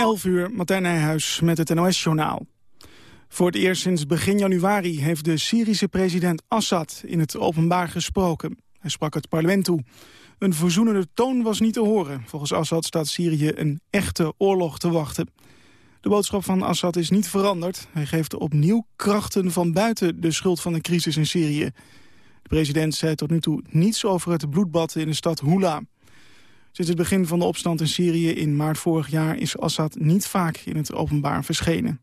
11 uur, Martijn Nijhuis met het NOS-journaal. Voor het eerst sinds begin januari heeft de Syrische president Assad in het openbaar gesproken. Hij sprak het parlement toe. Een verzoenende toon was niet te horen. Volgens Assad staat Syrië een echte oorlog te wachten. De boodschap van Assad is niet veranderd. Hij geeft opnieuw krachten van buiten de schuld van de crisis in Syrië. De president zei tot nu toe niets over het bloedbad in de stad Hula. Sinds het begin van de opstand in Syrië in maart vorig jaar... is Assad niet vaak in het openbaar verschenen.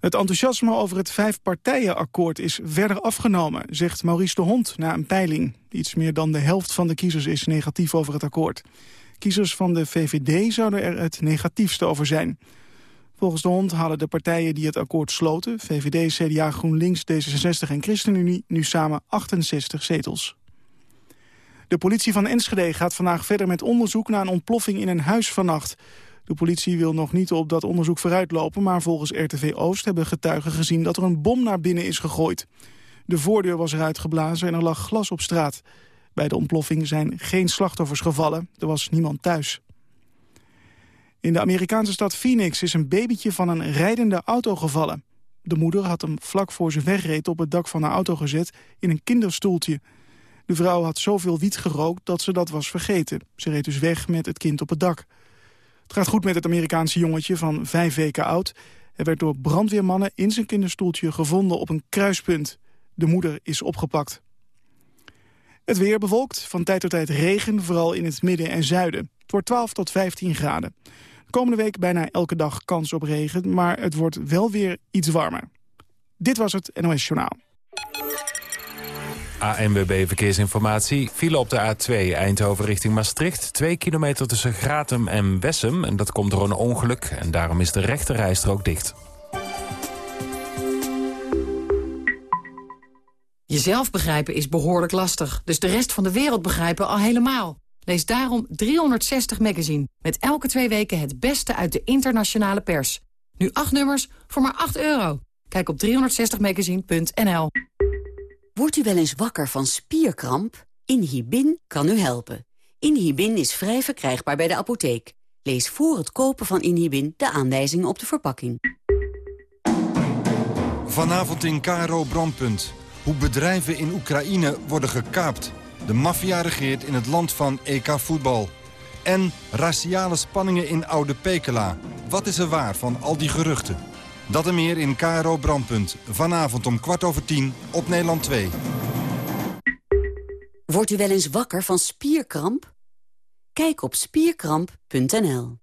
Het enthousiasme over het vijfpartijenakkoord is verder afgenomen... zegt Maurice de Hond na een peiling. Iets meer dan de helft van de kiezers is negatief over het akkoord. Kiezers van de VVD zouden er het negatiefste over zijn. Volgens de Hond halen de partijen die het akkoord sloten... VVD, CDA, GroenLinks, D66 en ChristenUnie... nu samen 68 zetels. De politie van Enschede gaat vandaag verder met onderzoek naar een ontploffing in een huis vannacht. De politie wil nog niet op dat onderzoek vooruitlopen... maar volgens RTV Oost hebben getuigen gezien dat er een bom naar binnen is gegooid. De voordeur was eruit geblazen en er lag glas op straat. Bij de ontploffing zijn geen slachtoffers gevallen. Er was niemand thuis. In de Amerikaanse stad Phoenix is een babytje van een rijdende auto gevallen. De moeder had hem vlak voor ze wegreed op het dak van haar auto gezet in een kinderstoeltje. De vrouw had zoveel wiet gerookt dat ze dat was vergeten. Ze reed dus weg met het kind op het dak. Het gaat goed met het Amerikaanse jongetje van vijf weken oud. Hij werd door brandweermannen in zijn kinderstoeltje gevonden op een kruispunt. De moeder is opgepakt. Het weer bewolkt, van tijd tot tijd regen, vooral in het midden en zuiden. Het wordt 12 tot 15 graden. De komende week bijna elke dag kans op regen, maar het wordt wel weer iets warmer. Dit was het NOS Journaal. ANWB Verkeersinformatie. File op de A2 Eindhoven richting Maastricht. Twee kilometer tussen Gratum en Wessem. En dat komt door een ongeluk. En daarom is de rechterrijstrook dicht. Jezelf begrijpen is behoorlijk lastig. Dus de rest van de wereld begrijpen al helemaal. Lees daarom 360 Magazine. Met elke twee weken het beste uit de internationale pers. Nu acht nummers voor maar 8 euro. Kijk op 360magazine.nl Wordt u wel eens wakker van spierkramp? Inhibin kan u helpen. Inhibin is vrij verkrijgbaar bij de apotheek. Lees voor het kopen van Inhibin de aanwijzingen op de verpakking. Vanavond in Karo Brandpunt. Hoe bedrijven in Oekraïne worden gekaapt. De maffia regeert in het land van EK-voetbal. En raciale spanningen in Oude Pekela. Wat is er waar van al die geruchten? Dat en meer in KRO Brandpunt. Vanavond om kwart over tien op Nederland 2. Wordt u wel eens wakker van spierkramp? Kijk op spierkramp.nl.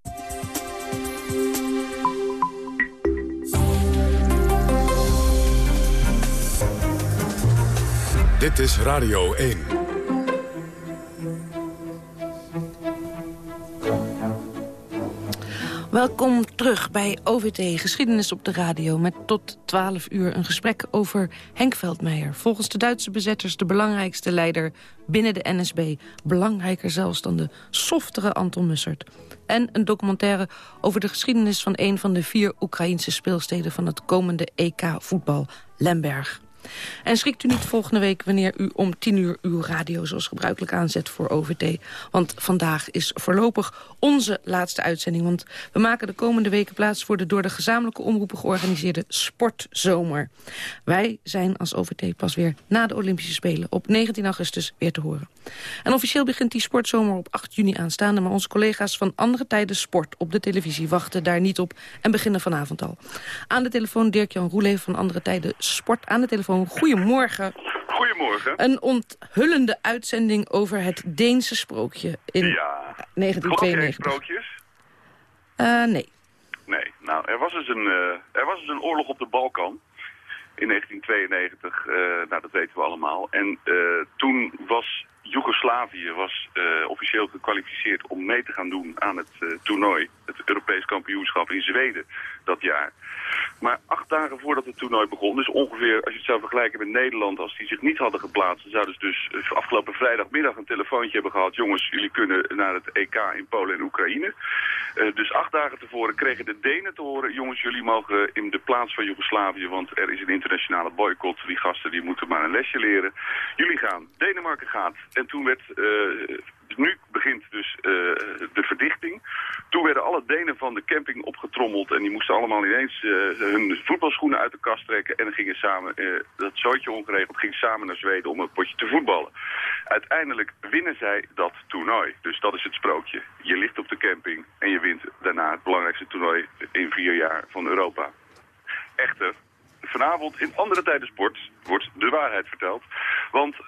Dit is Radio 1. Welkom terug bij OVT Geschiedenis op de Radio... met tot 12 uur een gesprek over Henk Veldmeijer. Volgens de Duitse bezetters de belangrijkste leider binnen de NSB. Belangrijker zelfs dan de softere Anton Mussert. En een documentaire over de geschiedenis van een van de vier Oekraïnse speelsteden... van het komende EK-voetbal, Lemberg. En schrikt u niet volgende week wanneer u om tien uur uw radio zoals gebruikelijk aanzet voor OVT. Want vandaag is voorlopig onze laatste uitzending. Want we maken de komende weken plaats voor de door de gezamenlijke omroepen georganiseerde Sportzomer. Wij zijn als OVT pas weer na de Olympische Spelen op 19 augustus weer te horen. En officieel begint die Sportzomer op 8 juni aanstaande. Maar onze collega's van andere tijden sport op de televisie wachten daar niet op en beginnen vanavond al. Aan de telefoon Dirk-Jan Roelee van andere tijden sport aan de telefoon Goedemorgen. Goedemorgen. Een onthullende uitzending over het Deense sprookje in ja. 1992. sprookjes? Uh, nee. Nee. Nou, er was, dus een, uh, er was dus een oorlog op de Balkan in 1992. Uh, eh, nou, dat weten we allemaal. En toen was Joegoslavië was, officieel gekwalificeerd om mee te gaan doen aan het toernooi. Het Europees kampioenschap in Zweden dat jaar. Maar acht dagen voordat het toernooi begon, dus ongeveer als je het zou vergelijken met Nederland, als die zich niet hadden geplaatst, dan zouden ze dus eh, afgelopen vrijdagmiddag een telefoontje hebben gehad. Jongens, jullie kunnen naar het EK in Polen en Oekraïne. Dus acht dagen tevoren kregen de Denen te horen, jongens, jullie mogen in de plaats van Joegoslavië, want er is een internationale boycott. Die gasten die moeten maar een lesje leren. Jullie gaan, Denemarken gaat. En toen werd uh, nu begint dus uh, de verdichting. Toen werden alle Denen van de camping opgetrommeld en die moesten allemaal ineens uh, hun voetbalschoenen uit de kast trekken en gingen samen, dat zootje ongeregeld, ging samen naar Zweden om een potje te voetballen. Uiteindelijk winnen zij dat toernooi. Dus dat is het sprookje. Je ligt op de camping en je wint daarna het belangrijkste toernooi in vier jaar van Europa. Echter, vanavond in andere tijden sport wordt de waarheid verteld. Want uh,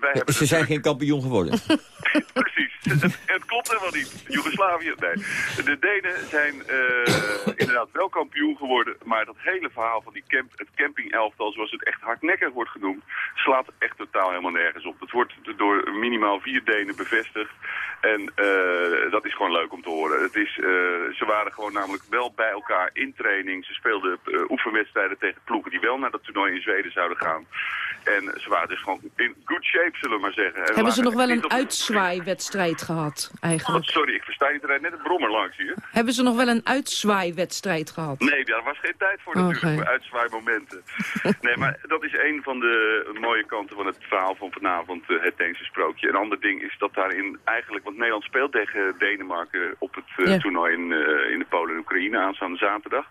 wij hebben... Ze zijn geen kampioen geworden. Precies. Het, het, klopt helemaal niet. Joegoslavië, nee. De Denen zijn uh, inderdaad wel kampioen geworden, maar dat hele verhaal van die camp, het camping-elftal, zoals het echt hardnekkig wordt genoemd, slaat echt totaal helemaal nergens op. Het wordt door minimaal vier Denen bevestigd en uh, dat is gewoon leuk om te horen. Het is, uh, ze waren gewoon namelijk wel bij elkaar in training. Ze speelden oefenwedstrijden tegen ploegen die wel naar dat toernooi in Zweden zouden gaan. En ze waren dus gewoon in good shape, zullen we maar zeggen. En Hebben ze nog wel een uitzwaaiwedstrijd gehad, eigenlijk? Oh, sorry, ik versta je, er rijdt net een brommer langs hier. Hebben ze nog wel een uitzwaaiwedstrijd gehad? Nee, daar was geen tijd voor natuurlijk, okay. voor uitzwaaimomenten. nee, maar dat is een van de mooie kanten van het verhaal van vanavond, uh, het Deense sprookje. Een ander ding is dat daarin eigenlijk, want Nederland speelt tegen Denemarken op het uh, ja. toernooi in, uh, in de Polen en Oekraïne aanstaande zaterdag.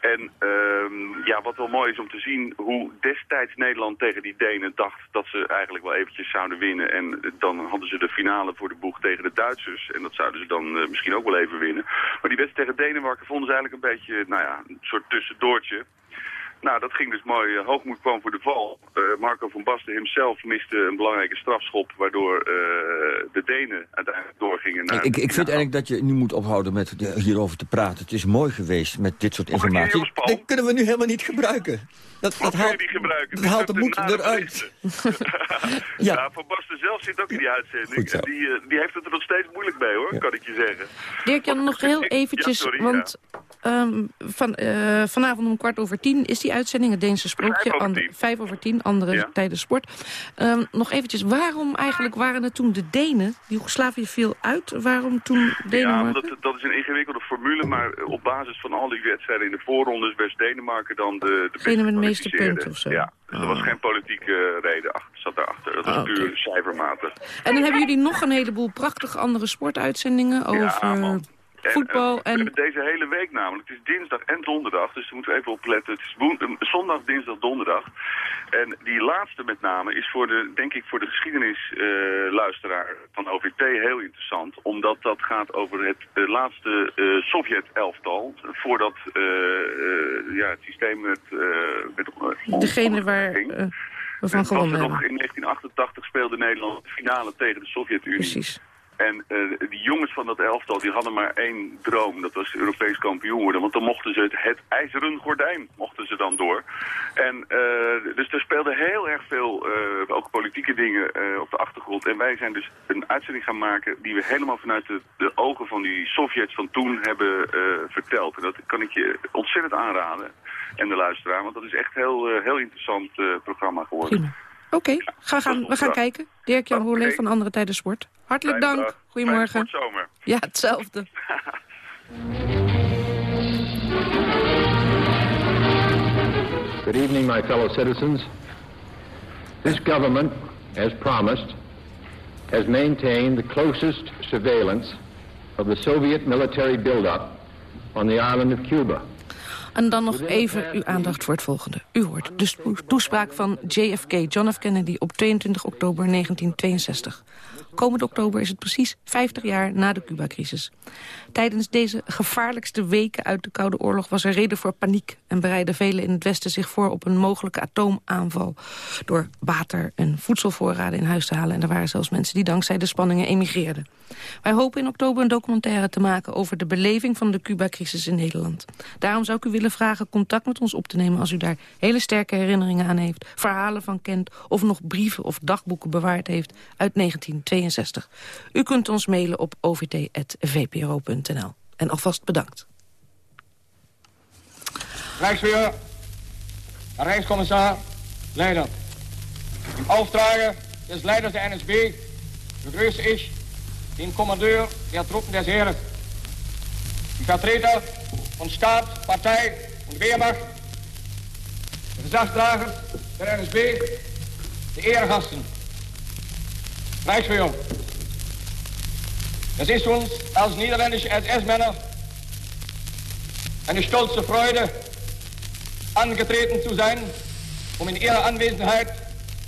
En um, ja, wat wel mooi is om te zien hoe destijds Nederland tegen die Denen dacht dat ze eigenlijk wel eventjes zouden winnen. En dan hadden ze de finale voor de boeg tegen de Duitsers. En dat zouden ze dan uh, misschien ook wel even winnen. Maar die wedstrijd tegen Denemarken vonden ze eigenlijk een beetje, nou ja, een soort tussendoortje. Nou, dat ging dus mooi. Uh, hoogmoed kwam voor de val. Uh, Marco van Basten hemzelf miste een belangrijke strafschop... waardoor uh, de Denen uiteindelijk doorgingen naar... Ik, ik, ik vind eigenlijk dat je nu moet ophouden met hierover te praten. Het is mooi geweest met dit soort informatie. Dat kunnen we nu helemaal niet gebruiken. Dat, dat haalt, niet gebruiken? Dat haalt de moed eruit. ja. ja, Van Basten zelf zit ook in die uitzending. En die, die heeft het er nog steeds moeilijk mee, hoor, ja. kan ik je zeggen. Dirk-Jan, nog heel eventjes, ja, sorry, want... Um, van, uh, vanavond om kwart over tien is die uitzending, het Deense sprookje. Vijf over tien, vijf over tien andere ja. tijdens sport. Um, nog eventjes, waarom eigenlijk waren het toen de Denen? Joegoslavië viel uit, waarom toen Denemarken? Ja, dat, dat is een ingewikkelde formule, maar op basis van al die wedstrijden in de voorrondes... werd Denemarken dan de, de Degene met de meeste punten of zo? Ja, dus oh. er was geen politieke reden achter, zat daarachter. Dat was oh, puur cijfermatig. En dan hebben jullie nog een heleboel prachtige andere sportuitzendingen over... Ja, voetbal en... en... Deze hele week namelijk. Het is dinsdag en donderdag, dus daar moeten we even op letten. Het is woen... zondag, dinsdag, donderdag. En die laatste met name is voor de, denk ik, voor de geschiedenisluisteraar uh, van OVT heel interessant. Omdat dat gaat over het uh, laatste uh, Sovjet-elftal. Voordat ja, het systeem met... met Degene waar... We van gewonnen nog in 1988 speelde Nederland de finale tegen de Sovjet-Unie. Precies. En uh, die jongens van dat elftal die hadden maar één droom. Dat was Europees kampioen worden. Want dan mochten ze het, ijzeren gordijn mochten ze dan door. En uh, dus er speelden heel erg veel uh, ook politieke dingen op de achtergrond. En wij zijn dus een uitzending gaan maken die we helemaal vanuit de, de ogen van die Sovjets van toen hebben verteld. En dat kan ik je ontzettend aanraden. En de luisteraar. Want dat is echt heel, heel interessant programma geworden. Oké, okay, ga gaan, we gaan kijken. Dirk-Jan okay. Van Andere Tijden Sport. Hartelijk Fijne dank. Dag. Goedemorgen. zomer. Ja, hetzelfde. Good evening, my fellow citizens. This government, as promised, has maintained the closest surveillance of the Soviet military buildup on the island of Cuba. En dan nog even uw aandacht voor het volgende. U hoort de toespraak van JFK, John F. Kennedy, op 22 oktober 1962. Komend oktober is het precies 50 jaar na de Cuba-crisis. Tijdens deze gevaarlijkste weken uit de Koude Oorlog was er reden voor paniek... en bereidden velen in het Westen zich voor op een mogelijke atoomaanval... door water en voedselvoorraden in huis te halen. En er waren zelfs mensen die dankzij de spanningen emigreerden. Wij hopen in oktober een documentaire te maken... over de beleving van de Cuba-crisis in Nederland. Daarom zou ik u willen vragen contact met ons op te nemen... als u daar hele sterke herinneringen aan heeft, verhalen van kent... of nog brieven of dagboeken bewaard heeft uit 1962. U kunt ons mailen op ovt.vpro.nl. En alvast bedankt. Rijksweer, Rijkscommissar, Leider. Im Auftrage des Leiders der NSB begrüße ich den Kommandeur der Truppen des Heeres, die Vertreter von Staat, Partei und Wehrmacht, de Gezagsdragers der NSB, de Ehrgasten. Rijksweer. Es ist uns als niederländische SS-Männer eine stolze Freude, angetreten zu sein, um in ihrer Anwesenheit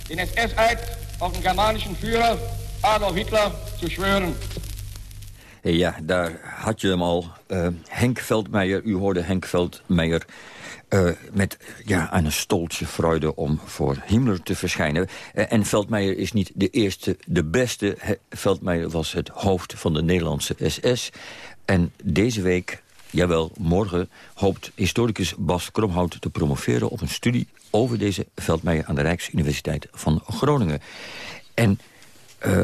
den SS-Eid auf den germanischen Führer Adolf Hitler zu schwören. Ja, daar had je hem al. Uh, Henk Veldmeijer, u hoorde Henk Veldmeijer... Uh, met ja, een stoltje freude om voor Himmler te verschijnen. Uh, en Veldmeijer is niet de eerste, de beste. Veldmeijer was het hoofd van de Nederlandse SS. En deze week Jawel, morgen hoopt historicus Bas Kromhout te promoveren... op een studie over deze Veldmeijer aan de Rijksuniversiteit van Groningen. En uh,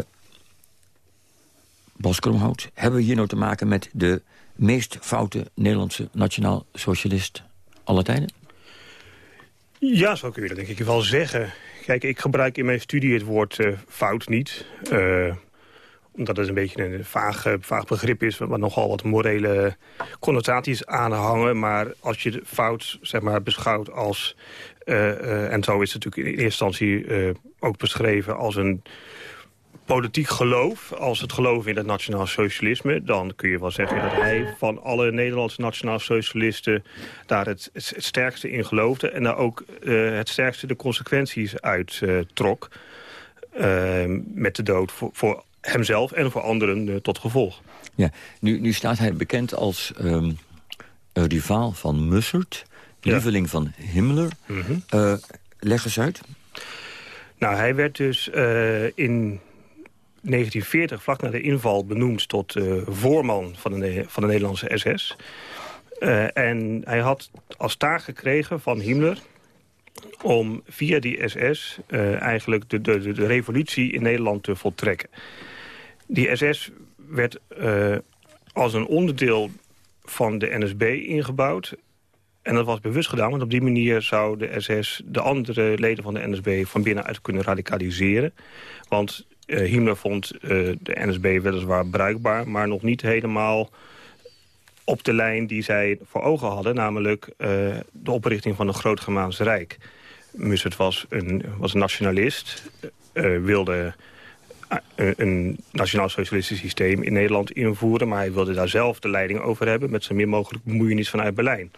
Bas Kromhout, hebben we hier nou te maken met de meest foute Nederlandse nationaal-socialist aller tijden? Ja, zo kun je dat denk ik wel zeggen. Kijk, ik gebruik in mijn studie het woord uh, fout niet. Uh, omdat het een beetje een vaag, vaag begrip is... waar nogal wat morele connotaties aan hangen. Maar als je de fout zeg maar, beschouwt als... En zo is het natuurlijk in eerste instantie ook beschreven als een politiek geloof, als het geloof in het nationaal socialisme... dan kun je wel zeggen dat hij van alle Nederlandse nationaal socialisten... daar het, het, sterkste in geloofde en daar ook het sterkste de consequenties uit trok... met de dood voor, voor hemzelf en voor anderen uh, tot gevolg. Ja, nu, nu staat hij bekend als um, een rivaal van Mussert, lieveling van Himmler. Mm -hmm. leg eens uit. Nou, hij werd dus in 1940, vlak na de inval, benoemd tot voorman van de, van de Nederlandse SS. en hij had als taak gekregen van Himmler om via die SS eigenlijk de, de, de revolutie in Nederland te voltrekken. Die SS werd uh, als een onderdeel van de NSB ingebouwd. En dat was bewust gedaan, want op die manier zou de SS... de andere leden van de NSB van binnenuit kunnen radicaliseren. Want uh, Himmler vond uh, de NSB weliswaar bruikbaar... maar nog niet helemaal op de lijn die zij voor ogen hadden... namelijk de oprichting van een groot Germaans Rijk. Mussert was een, was een nationalist, wilde een nationaal-socialistisch systeem in Nederland invoeren... maar hij wilde daar zelf de leiding over hebben... met zo min mogelijk bemoeienis vanuit Berlijn.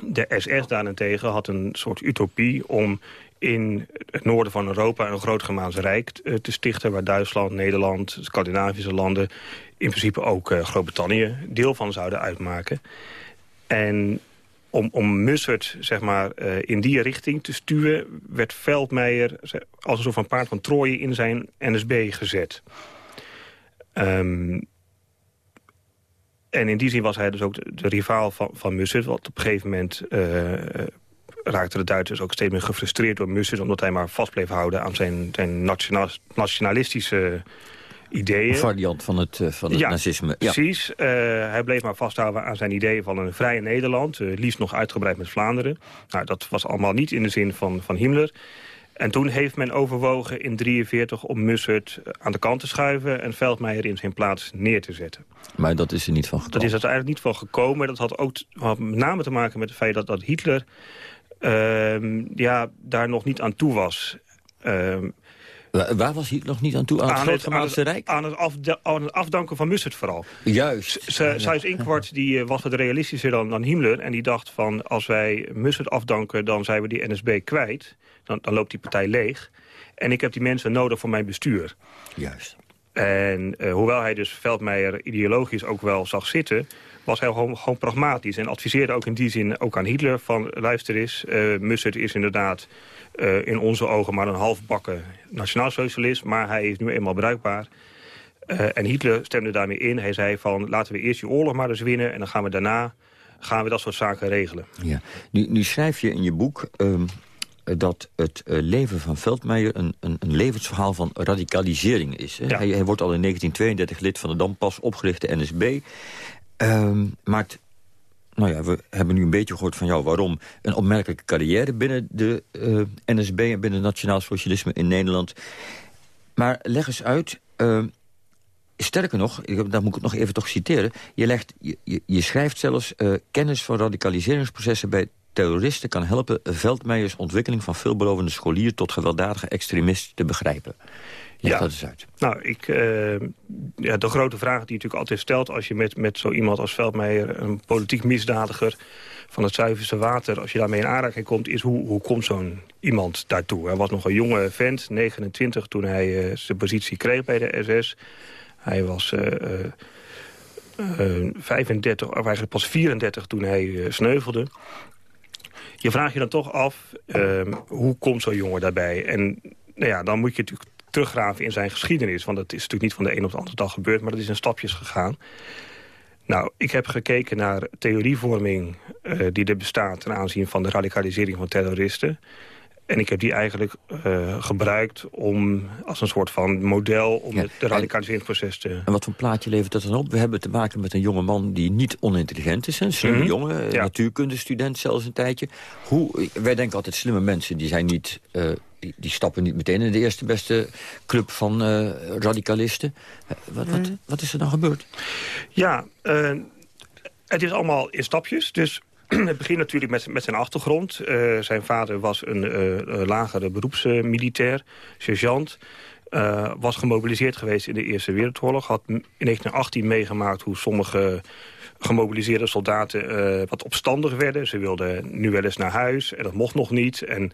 De SS daarentegen had een soort utopie om in het noorden van Europa een groot Germaans Rijk te stichten... waar Duitsland, Nederland, Scandinavische landen... in principe ook uh, Groot-Brittannië deel van zouden uitmaken. En om, om Mussert zeg maar, uh, in die richting te stuwen... werd Veldmeijer als een soort van paard van Troje in zijn NSB gezet. Um, en in die zin was hij dus ook de, rivaal van, van Mussert. Want op een gegeven moment raakten de Duitsers ook steeds meer gefrustreerd door Mussert... omdat hij maar vast bleef houden aan zijn, zijn nationalistische ideeën. Een variant van het, uh, van het ja, nazisme. Ja, precies. Uh, hij bleef maar vasthouden aan zijn ideeën van een vrije Nederland. Uh, liefst nog uitgebreid met Vlaanderen. Nou, dat was allemaal niet in de zin van, van Himmler. En toen heeft men overwogen in 1943 om Mussert aan de kant te schuiven... en Veldmeijer in zijn plaats neer te zetten. Maar dat is er niet van gekomen? Dat is er eigenlijk niet van gekomen. Dat had ook had met name te maken met het feit dat, dat Hitler... Uh, ja, daar nog niet aan toe was. Uh, Waar was hij nog niet aan toe? Aan het Groot-Germaanse Rijk? Aan het, afda aan het, afdanken van Mussert vooral. Juist. Sijs Inkwart die, was wat realistischer dan, dan Himmler. En die dacht van, als wij Mussert afdanken... dan zijn we die NSB kwijt. Dan, dan loopt die partij leeg. En ik heb die mensen nodig voor mijn bestuur. Juist. En uh, hoewel hij dus Veldmeijer ideologisch ook wel zag zitten... was hij gewoon, gewoon, pragmatisch. En adviseerde ook in die zin ook aan Hitler van... luister eens, uh, Mussert is inderdaad uh, in onze ogen maar een halfbakken nationaalsocialist... maar hij is nu eenmaal bruikbaar. Uh, en Hitler stemde daarmee in. Hij zei van laten we eerst die oorlog maar eens winnen... en dan gaan we daarna gaan we dat soort zaken regelen. Ja. Nu, nu schrijf je in je boek... Um dat het leven van Veldmeijer een, een, een, levensverhaal van radicalisering is. Ja. Hij, hij, wordt al in 1932 lid van de dan pas opgerichte NSB. Um, maakt nou ja, we hebben nu een beetje gehoord van jou waarom... een opmerkelijke carrière binnen de uh, NSB en binnen het Nationaal Socialisme in Nederland. Maar leg eens uit, uh, sterker nog, daar moet ik nog even toch citeren... je, legt, je, schrijft zelfs uh, kennis van radicaliseringsprocessen bij terroristen kan helpen Veldmeijers ontwikkeling van veelbelovende scholier tot gewelddadige extremist te begrijpen. Ja. dat eens uit. Nou, ik, uh, ja, de grote vraag die je natuurlijk altijd stelt... als je met, met zo iemand als Veldmeijer, een politiek misdadiger van het zuiverste water... als je daarmee in aanraking komt, is hoe, hoe komt zo'n iemand daartoe? Hij was nog een jonge vent, 29, toen hij uh, zijn positie kreeg bij de SS. Hij was... Uh, uh, 35, of eigenlijk pas 34 toen hij sneuvelde je vraagt je dan toch af, ehm, hoe komt zo'n jongen daarbij? En nou ja, dan moet je natuurlijk teruggraven in zijn geschiedenis. Want dat is natuurlijk niet van de een op de andere dag gebeurd... maar dat is in stapjes gegaan. Nou, ik heb gekeken naar theorievorming uh, die er bestaat... ten aanzien van de radicalisering van terroristen. En ik heb die eigenlijk uh, gebruikt om als een soort van model... om ja, het de radicaliseringsproces te... En wat voor plaatje levert dat dan op? We hebben te maken met een jonge man die niet onintelligent is. Een slimme mm -hmm. jongen, ja. natuurkundestudent zelfs een tijdje. Hoe, wij denken altijd slimme mensen, die zijn niet... Uh, die, die, stappen niet meteen in de eerste beste club van uh, radicalisten. wat, wat, mm. wat, is er dan gebeurd? Ja, het is allemaal in stapjes. Dus het begint natuurlijk met, met zijn achtergrond. Uh, zijn vader was een lagere beroepsmilitair, sergeant. Was gemobiliseerd geweest in de Eerste Wereldoorlog. Had in 1918 meegemaakt hoe sommige gemobiliseerde soldaten wat opstandig werden. Ze wilden nu wel eens naar huis en dat mocht nog niet. En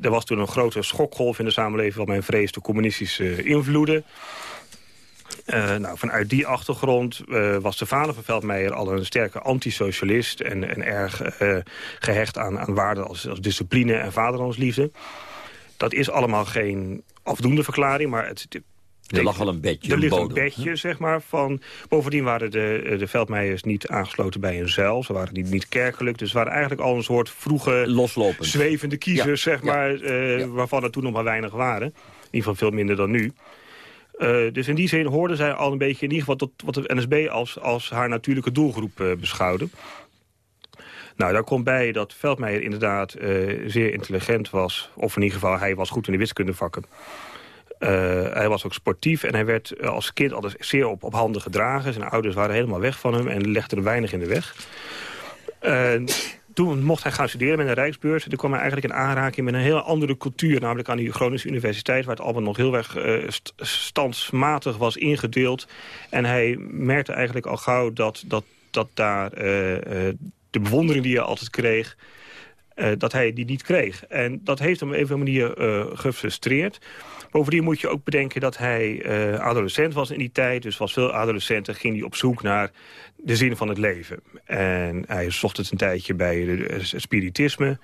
er was toen een grote schokgolf in de samenleving... wat men vreesde communistische invloeden. Uh, nou, vanuit die achtergrond uh, was de vader van Veldmeijer al een sterke antisocialist... en, en erg uh, gehecht aan, aan waarden als, als discipline en vaderlandsliefde. Dat is allemaal geen afdoende verklaring, maar het, er lag al een bedje. Er ligt een bedje, zeg maar. Van, bovendien waren de, de Veldmeijers niet aangesloten bij een zuil. Ze waren niet, niet kerkelijk. Dus ze waren eigenlijk al een soort vroege... Loslopend. Zwevende kiezers, zeg maar. Uh, ja. Waarvan er toen nog maar weinig waren. In ieder geval veel minder dan nu. Uh, dus in die zin hoorden zij al een beetje in ieder geval tot wat de NSB als, als haar natuurlijke doelgroep uh, beschouwde. Nou, daar komt bij dat Veldmeijer inderdaad zeer intelligent was. Of in ieder geval, hij was goed in de wiskundevakken. Hij was ook sportief en hij werd als kind altijd zeer op, handen gedragen. Zijn ouders waren helemaal weg van hem en legden er weinig in de weg toen mocht hij gaan studeren met een Rijksbeurs. Toen kwam hij eigenlijk in aanraking met een heel andere cultuur. Namelijk aan de Groningse Universiteit, waar het allemaal nog heel erg uh, standsmatig was ingedeeld. En hij merkte eigenlijk al gauw dat, dat, dat daar de bewondering die hij altijd kreeg... Uh, dat hij die niet kreeg. En dat heeft hem op een of andere manier uh, gefrustreerd. Bovendien moet je ook bedenken dat hij uh, adolescent was in die tijd. Dus was veel adolescenten ging hij op zoek naar de zin van het leven. En hij zocht het een tijdje bij spiritisme.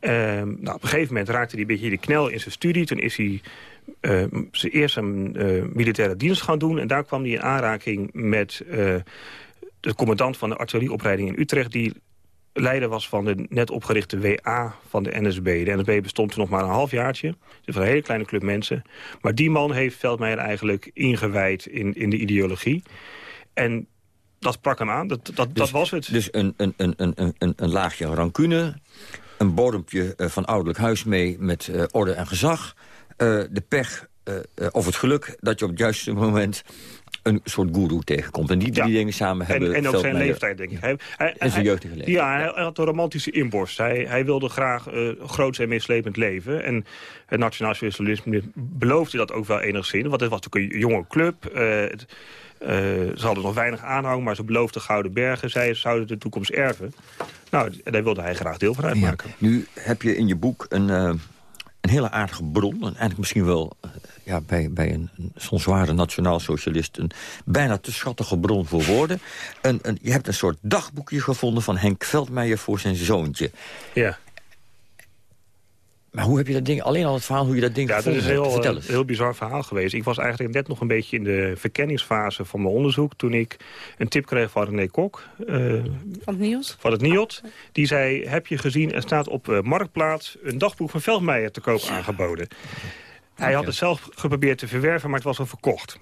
Ehm, nou, op een gegeven moment raakte hij een beetje de knel in zijn studie. Toen is hij zijn eerst een militaire dienst gaan doen. En daar kwam hij in aanraking met de commandant van de artillerieopleiding in Utrecht... die leider was van de net opgerichte WA van de NSB. De NSB bestond nog maar een halfjaartje. Dus van een hele kleine club mensen. Maar die man heeft Veldmeijer eigenlijk ingewijd in, in de ideologie. En dat sprak hem aan. Dat, dat, dus, dat was het. Dus een, een, een, een, een, een laagje rancune, een bodempje uh, van ouderlijk huis mee met uh, orde en gezag. Uh, de pech of het geluk dat je op het juiste moment een soort guru tegenkomt. En die drie ja. dingen samen hebben... En, en ook zijn leeftijd, denk ik. Hij, hij, en zijn jeugdige leven. Ja, hij had een romantische inborst. Hij, hij wilde graag uh, groots en meeslepend leven. En het Nationaal Socialisme beloofde dat ook wel enigszins. Want het was natuurlijk een jonge club... Uh, het, uh, ze hadden nog weinig aanhang, maar ze beloofden Gouden Bergen. Zij zouden de toekomst erven. Nou, daar wilde hij graag deel van uitmaken. Ja. Nu heb je in je boek een, een hele aardige bron. En eigenlijk misschien wel uh, ja, bij, bij een, een zo'n zware nationaal-socialist... een bijna te schattige bron voor woorden. Een, een, je hebt een soort dagboekje gevonden van Henk Veldmeijer voor zijn zoontje. Ja. Maar hoe heb je dat ding, alleen al het verhaal hoe je dat ding ja, gevonden dat is een heel, heel bizar verhaal geweest. Ik was eigenlijk net nog een beetje in de verkenningsfase van mijn onderzoek... toen ik een tip kreeg van René Kok. Uh, van het NIOT? Van het NIOT. Die zei, heb je gezien, er staat op uh, Marktplaats... een dagboek van Veldmeijer te koop aangeboden. Hij had het zelf geprobeerd te verwerven, maar het was al verkocht.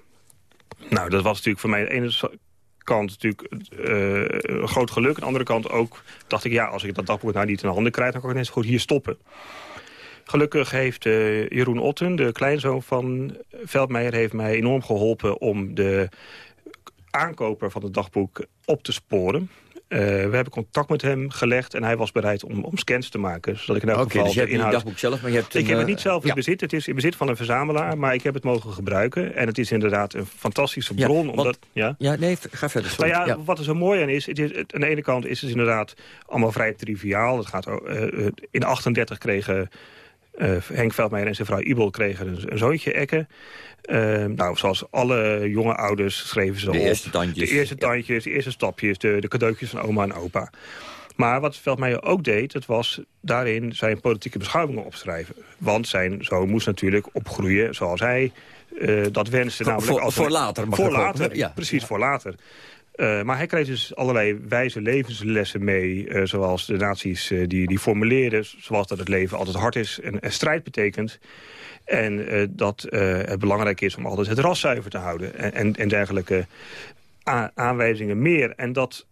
Nou, dat was natuurlijk voor mij het ene kant natuurlijk een groot geluk. Aan de andere kant ook dacht ik, ja, als ik dat dagboek nou niet in de handen krijg... dan kan ik net zo goed hier stoppen. Gelukkig heeft Jeroen Otten, de kleinzoon van Veldmeijer... heeft mij enorm geholpen om de aankoper van het dagboek op te sporen. Uh, we hebben contact met hem gelegd en hij was bereid om, om scans te maken. Zodat ik in elk geval dus je hebt inhoud... dagboek zelf, maar je hebt... Ik heb het niet zelf in bezit. Het is in bezit van een verzamelaar, maar ik heb het mogen gebruiken. En het is inderdaad een fantastische bron. omdat, ja? ja, nee, ga verder. Nou ja, Wat er zo mooi aan is, het is het, aan de ene kant is het inderdaad allemaal vrij triviaal. Het gaat, uh, in 38 kregen Henk Veldmeijer en zijn vrouw Ibel kregen een, een zoontje Ekke. Uh, nou, zoals alle jonge ouders schreven ze de Eerste tandjes. De eerste tandjes, de eerste stapjes, de, de cadeautjes van oma en opa. Maar wat Veldmeijer ook deed, het was daarin zijn politieke beschouwingen opschrijven. Want zijn zoon moest natuurlijk opgroeien zoals hij uh, dat wenste. Voor, namelijk voor, voor later. Voor later, ja. precies, voor later. Uh, maar hij kreeg dus allerlei wijze levenslessen mee. Uh, zoals de naties uh, die, die formuleerden. Zoals dat het leven altijd hard is en, en strijd betekent. En dat het belangrijk is om altijd het ras zuiver te houden. En, en, en dergelijke aanwijzingen meer. En dat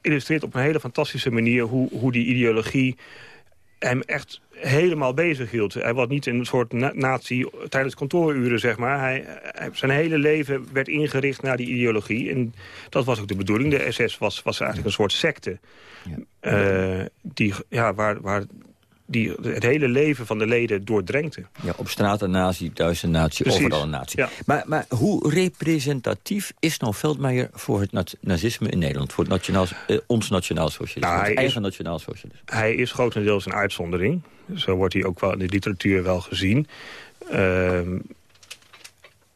illustreert op een hele fantastische manier... hoe, hoe die ideologie hem echt helemaal bezig hield. Hij was niet een soort na nazi tijdens kantooruren, zeg maar. Hij, zijn hele leven werd ingericht naar die ideologie. En dat was ook de bedoeling. De SS was, was eigenlijk een soort secte. Ja. Uh, die, ja, waar, waar die het hele leven van de leden doordrenkte. Ja, op straat een nazi, thuis een nazi, overal een nazi. Ja. Maar, maar hoe representatief is nou Veldmeijer voor het nazisme in Nederland? Voor het nationaal, eh, ons nationaal socialisme, nou, het eigen nationaal socialisme? Hij is grotendeels een uitzondering. Zo wordt hij ook wel in de literatuur wel gezien. Uh,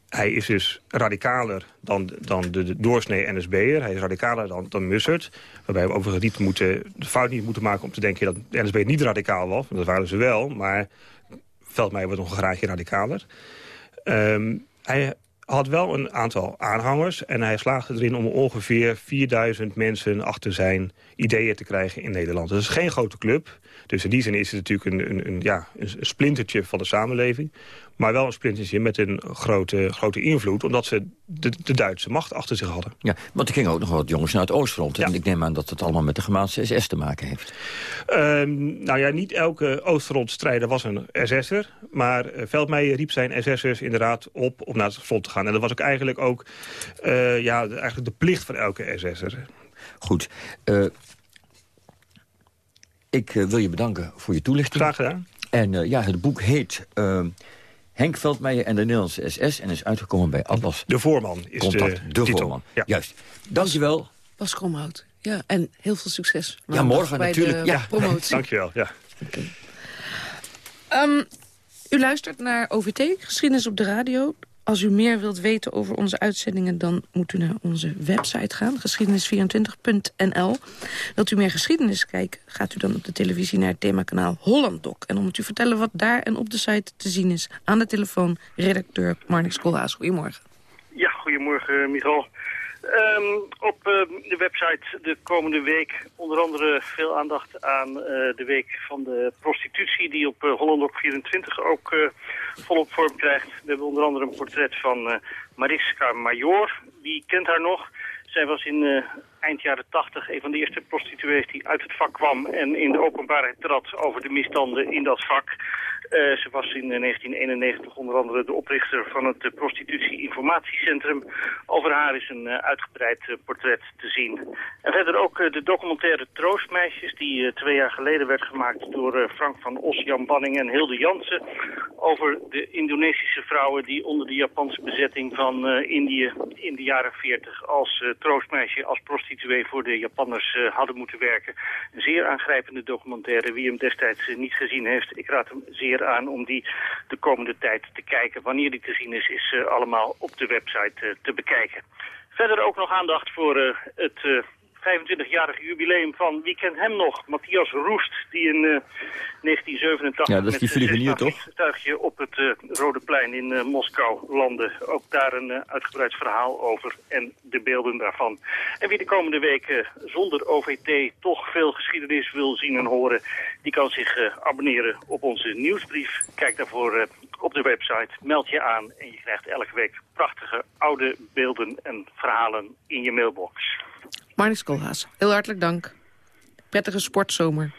hij is dus radicaler dan, dan de, de doorsnee NSB'er. Hij is radicaler dan, dan Mussert. Waarbij we overigens niet moeten, de fout niet moeten maken om te denken dat de NSB niet radicaal was. Dat waren ze wel, maar Veldmeijer wordt nog een graadje radicaler. Um, hij had wel een aantal aanhangers en hij slaagde erin om ongeveer 4000 mensen achter zijn ideeën te krijgen in Nederland. Dat is geen grote club. Dus in die zin is het natuurlijk een, een, een ja, een splintertje van de samenleving. Maar wel een splintertje met een grote, grote invloed... omdat ze de, de Duitse macht achter zich hadden. Ja, want er gingen ook nog wat jongens naar het Oostfront. En ik neem aan dat het allemaal met de Gemaanse SS te maken heeft. Um, nou ja, niet elke Oostfrontstrijder was een SS'er. Maar uh, Veldmeijer riep zijn SS'ers inderdaad op om naar het front te gaan. En dat was ook eigenlijk ook uh, ja, eigenlijk de plicht van elke SS'er. Goed. Uh, ik wil je bedanken voor je toelichting. Graag gedaan. En ja, het boek heet... Ehm, Henk Veldmeijer en de Nederlandse SS. En is uitgekomen bij Atlas. De voorman is Contact, de, de voorman. Ja. Juist. Dankjewel. Bas Kromhout. Ja, en heel veel succes. Ja, morgen natuurlijk. ja. promotie. Dankjewel. Ja. Um, u luistert naar OVT, geschiedenis op de radio. Als u meer wilt weten over onze uitzendingen... dan moet u naar onze website gaan, geschiedenis24.nl. Wilt u meer geschiedenis kijken, gaat u dan op de televisie... naar het themakanaal Hollanddoc. En om u te vertellen wat daar en op de site te zien is... aan de telefoon redacteur Marnix Koolhaas. Goedemorgen. Ja, goedemorgen, Michal. Um, op uh, de website de komende week onder andere veel aandacht aan uh, de week van de prostitutie... die op uh, Hollandok 24 ook volop vorm krijgt. We hebben onder andere een portret van Mariska Major. Wie kent haar nog? Zij was in eind jaren 80 een van de eerste prostituees die uit het vak kwam... en in de openbaarheid trad over de misstanden in dat vak... Uh, ze was in 1991 eh, onder andere de oprichter van het uh, prostitutie-informatiecentrum. Over haar is een uh, uitgebreid portret te zien. En verder ook de documentaire Troostmeisjes, die twee jaar geleden werd gemaakt door Frank van Os, Jan Banning en Hilde Jansen. Over de Indonesische vrouwen die onder de Japanse bezetting van Indië in de jaren 40 als troostmeisje, als voor de Japanners hadden moeten werken. Een zeer aangrijpende documentaire. Wie hem destijds niet gezien heeft, ik raad hem zeer aan om die de komende tijd te kijken. Wanneer die te zien is, is uh, allemaal op de website te bekijken. Verder ook nog aandacht voor het 25-jarig jubileum van, wie kent hem nog? Matthias Roest, die in 1987 ja, dat is die vliegenier, toch? vliegtuigje op het uh, Rode Plein in uh, Moskou landde. Ook daar een uitgebreid verhaal over en de beelden daarvan. En wie de komende weken zonder OVT toch veel geschiedenis wil zien en horen... die kan zich abonneren op onze nieuwsbrief. Kijk daarvoor op de website, meld je aan en je krijgt elke week prachtige oude beelden en verhalen in je mailbox. Marnix Koolhaas, heel hartelijk dank. Prettige sportzomer.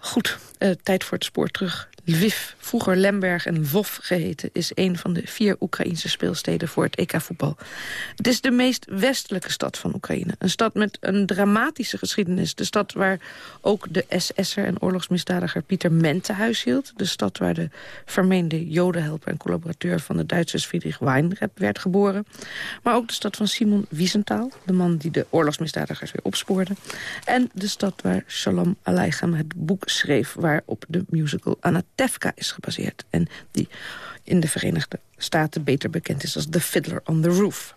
Goed, uh, tijd voor het spoor terug. Lviv, vroeger Lemberg en Lvov geheten... is een van de vier Oekraïnse speelsteden voor het EK-voetbal. Het is de meest westelijke stad van Oekraïne. Een stad met een dramatische geschiedenis. De stad waar ook de SS'er en oorlogsmisdadiger Pieter Mente huis hield. De stad waar de vermeende jodenhelper en collaborateur... van de Duitsers Friedrich Weinreb werd geboren. Maar ook de stad van Simon Wiesenthal... de man die de oorlogsmisdadigers weer opspoorde. En de stad waar Shalom Aleichem het boek schreef... waarop de musical Anat Is gebaseerd. En die in de Verenigde Staten beter bekend is als The Fiddler on the Roof.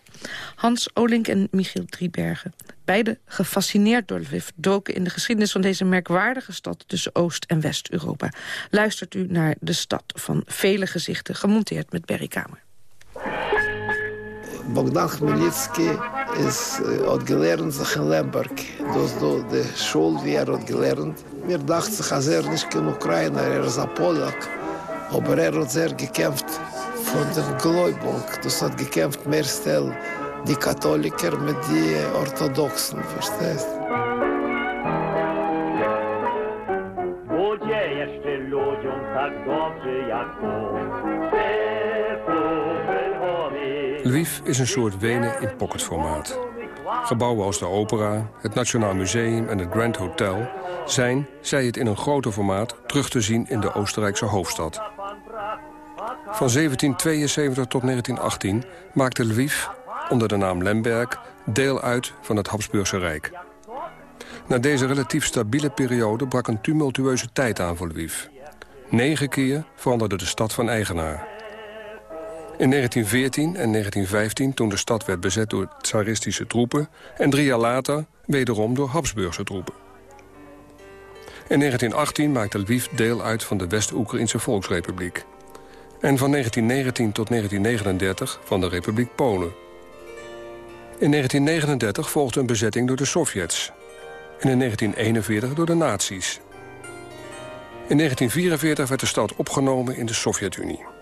Hans Olink en Michiel Driebergen, beide gefascineerd door Lviv... doken in de geschiedenis van deze merkwaardige stad tussen Oost- en West-Europa. Luistert u naar de stad van vele gezichten, gemonteerd met Berry Kamer. Bogdan Khmelnytsky is от gelernt zich in Lemberg. Dus de school weer had gelernt. Mir dacht zich als er niet er is een Polak. Aber er gekämpft von der Gläubung. Das hat gekämpft mehr stel die Katholiker mit die Orthodoxen, verstehst? Tak dobrze jak Lviv is een soort Wenen in pocketformaat. Gebouwen als de Opera, het Nationaal Museum en het Grand Hotel... zijn, zij het in een groter formaat, terug te zien in de Oostenrijkse hoofdstad. Van 1772 tot 1918 maakte Lviv, onder de naam Lemberg... deel uit van het Habsburgse Rijk. Na deze relatief stabiele periode brak een tumultueuze tijd aan voor Lviv. Negen keer veranderde de stad van eigenaar. In 1914 en 1915, toen de stad werd bezet door tsaristische troepen... en drie jaar later wederom door Habsburgse troepen. In 1918 maakte Lviv deel uit van de West-Oekraïnse Volksrepubliek. En van 1919 tot 1939 van de Republiek Polen. In 1939 volgde een bezetting door de Sovjets. En in 1941 door de nazi's. In 1944 werd de stad opgenomen in de Sovjet-Unie.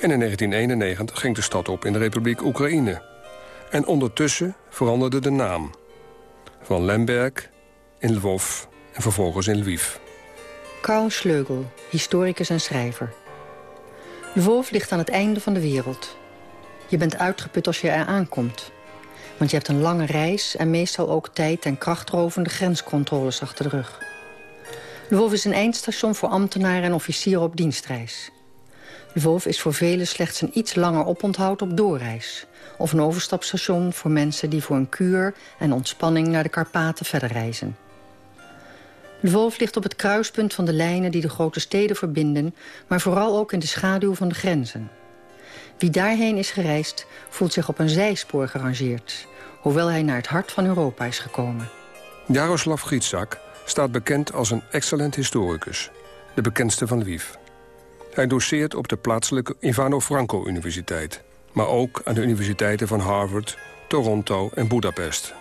En in 1991 ging de stad op in de Republiek Oekraïne. En ondertussen veranderde de naam. Van Lemberg in Lvov en vervolgens in Lviv. Karl Schleugel, historicus en schrijver. Lvov ligt aan het einde van de wereld. Je bent uitgeput als je er aankomt. Want je hebt een lange reis en meestal ook tijd- en krachtrovende grenscontroles achter de rug. Lvov is een eindstation voor ambtenaren en officieren op dienstreis. Lvov is voor velen slechts een iets langer oponthoud op doorreis. Of een overstapstation voor mensen die voor een kuur en ontspanning naar de Karpaten verder reizen. Lvov ligt op het kruispunt van de lijnen die de grote steden verbinden... maar vooral ook in de schaduw van de grenzen. Wie daarheen is gereisd, voelt zich op een zijspoor gerangeerd... hoewel hij naar het hart van Europa is gekomen. Jaroslav Gritsak staat bekend als een excellent historicus. De bekendste van Lviv. Hij doseert op de plaatselijke Ivano Franco Universiteit... maar ook aan de universiteiten van Harvard, Toronto en Budapest.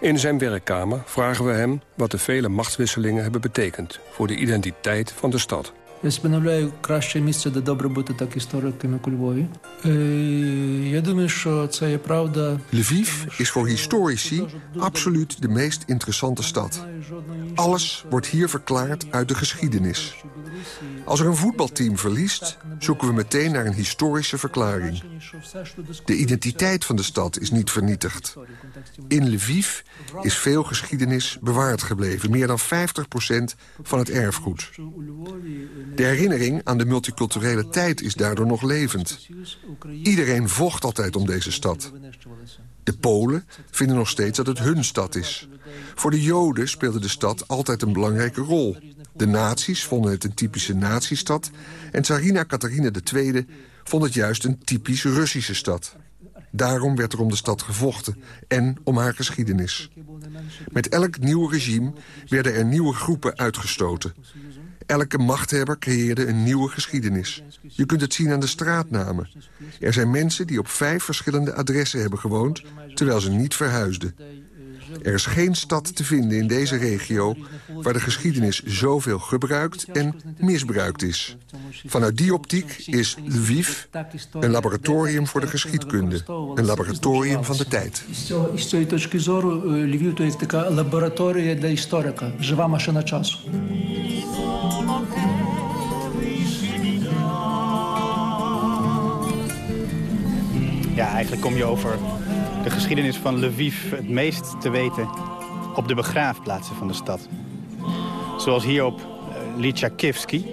In zijn werkkamer vragen we hem wat de vele machtswisselingen hebben betekend... voor de identiteit van de stad. Я споновляю краще місце, де добре бути так істориком, як у Львові. Я думаю, що це є правда. Lviv is voor historici absoluut de meest interessante stad. Alles wordt hier verklaard uit de geschiedenis. Als er een voetbalteam verliest, zoeken we meteen naar een historische verklaring. De identiteit van de stad is niet vernietigd. In Lviv is veel geschiedenis bewaard gebleven. Meer dan 50% van het erfgoed. De herinnering aan de multiculturele tijd is daardoor nog levend. Iedereen vocht altijd om deze stad. De Polen vinden nog steeds dat het hun stad is. Voor de Joden speelde de stad altijd een belangrijke rol. De nazi's vonden het een typische naziestad... en Tsarina Catharina II vond het juist een typisch Russische stad. Daarom werd er om de stad gevochten en om haar geschiedenis. Met elk nieuw regime werden er nieuwe groepen uitgestoten. Elke machthebber creëerde een nieuwe geschiedenis. Je kunt het zien aan de straatnamen. Er zijn mensen die op vijf verschillende adressen hebben gewoond... terwijl ze niet verhuisden. Er is geen stad te vinden in deze regio waar de geschiedenis zoveel gebruikt en misbruikt is. Vanuit die optiek is Lviv een laboratorium voor de geschiedkunde. Een laboratorium van de tijd. З цієї точки зору Львів – то така лабораторія для історика, жива машина часу. Ja, eigenlijk kom je over de geschiedenis van Lviv het meest te weten op de begraafplaatsen van de stad. Zoals hier op uh.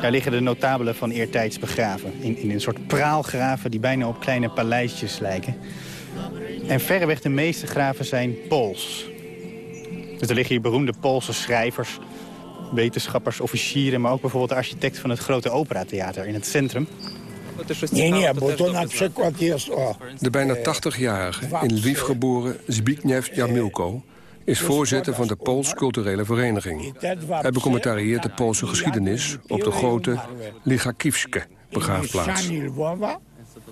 Daar liggen de notabelen van eertijds begraven. In, in een soort praalgraven die bijna op kleine paleisjes lijken. En verreweg de meeste graven zijn Pools. Dus er liggen hier beroemde Poolse schrijvers, wetenschappers, officieren... maar ook bijvoorbeeld de architect van het grote operatheater in het centrum. De bijna 80-jarige, in Lviv geboren Zbigniew Jamilko... is voorzitter van de Pools Culturele Vereniging. Hij becommentarieert de Poolse geschiedenis op de grote Lichakivske begraafplaats.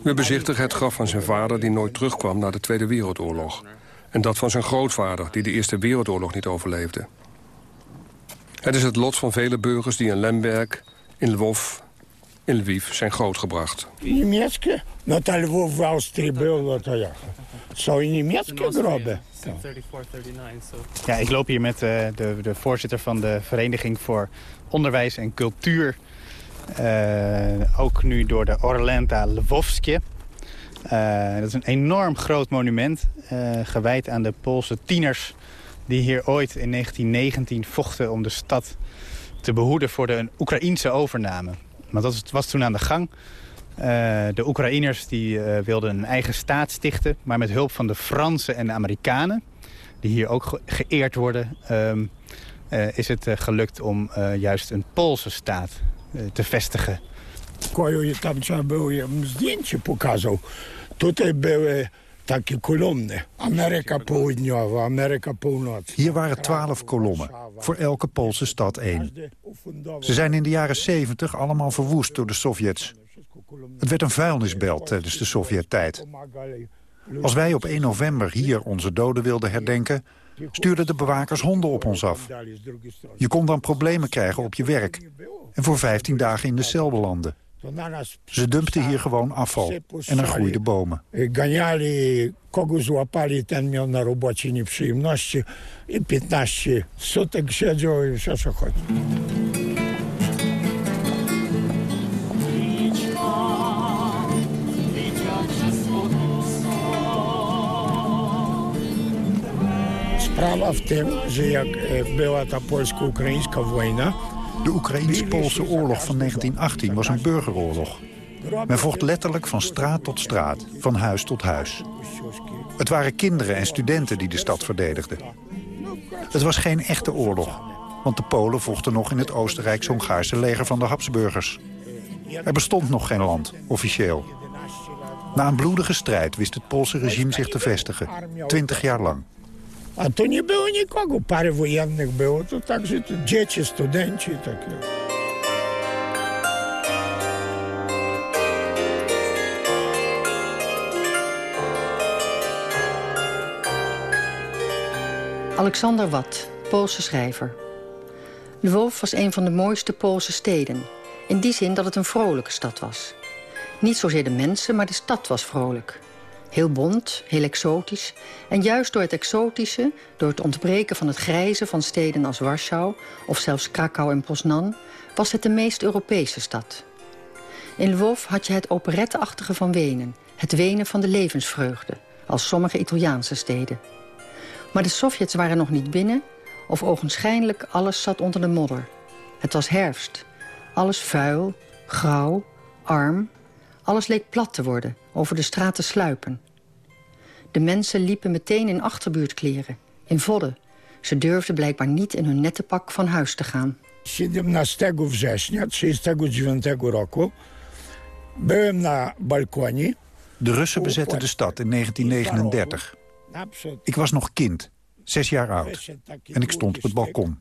We bezichtigen het graf van zijn vader die nooit terugkwam na de Tweede Wereldoorlog. En dat van zijn grootvader die de Eerste Wereldoorlog niet overleefde. Het is het lot van vele burgers die in Lemberg, in Lwów in Lviv zijn grootgebracht. Niemieckie? No to Lwów w Austrii było, to ja. Są i niemieckie groby. Ja, ik loop hier met uh, de, de voorzitter van de Vereniging voor Onderwijs en Cultuur. Uh, ook nu door de Orlenta Lwowskie. Uh, dat is een enorm groot monument, gewijd aan de Poolse tieners... die hier ooit in 1919 vochten om de stad te behoeden voor de Oekraïense overname. Maar dat was toen aan de gang. Uh, de Oekraïners die, uh, wilden een eigen staat stichten... maar met hulp van de Fransen en de Amerikanen... die hier ook ge geëerd worden... Um, uh, is het gelukt om juist een Poolse staat te vestigen. Koju tam trzeba było, pokazał. Tutaj Amerika Południowa, Amerika Północna. Hier waren twaalf kolommen, voor elke Poolse stad één. Ze zijn in de jaren 70 allemaal verwoest door de Sovjets. Het werd een vuilnisbelt tijdens de Sovjet-tijd. Als wij op 1 november hier onze doden wilden herdenken... stuurden de bewakers honden op ons af. Je kon dan problemen krijgen op je werk... en voor 15 dagen in de cel belanden. Ze dumpten hier gewoon afval en er groeiden bomen. Ganiali, kogo złapali, ten miał na robocie nieprzyjemności i 15 sutek siedział i chodzi. Sprawa w tym, że jak była ta polsko-ukraińska wojna, De Oekraïns-Poolse oorlog van 1918 was een burgeroorlog. Men vocht letterlijk van straat tot straat, van huis tot huis. Het waren kinderen en studenten die de stad verdedigden. Het was geen echte oorlog, want de Polen vochten nog in het Oostenrijks-Hongaarse leger van de Habsburgers. Er bestond nog geen land, officieel. Na een bloedige strijd wist het Poolse regime zich te vestigen, twintig jaar lang. A to nie było nikogo. Parę wojennych było, to także to dzieci, studenci takie. Alexander Watt, Poolse schrijver. Lwów was een van de mooiste Poolse steden. In die zin dat het een vrolijke stad was. Niet zozeer de mensen, maar de stad was vrolijk. Heel bont, heel exotisch. En juist door het exotische, door het ontbreken van het grijze van steden als Warschau... of zelfs Krakau en Poznan, was het de meest Europese stad. In Lwów had je het operetteachtige van Wenen. Het Wenen van de levensvreugde, als sommige Italiaanse steden. Maar de Sovjets waren nog niet binnen... of ogenschijnlijk alles zat onder de modder. Het was herfst. Alles vuil, grauw, arm. Alles leek plat te worden, over de straat te sluipen. De mensen liepen meteen in achterbuurtkleren, in vodden. Ze durfden blijkbaar niet in hun nette pak van huis te gaan. 17 września 1939 roku byłem na balkonie De Russen bezetten de stad in 1939. Ik was nog kind, zes jaar oud. En ik stond op het balkon.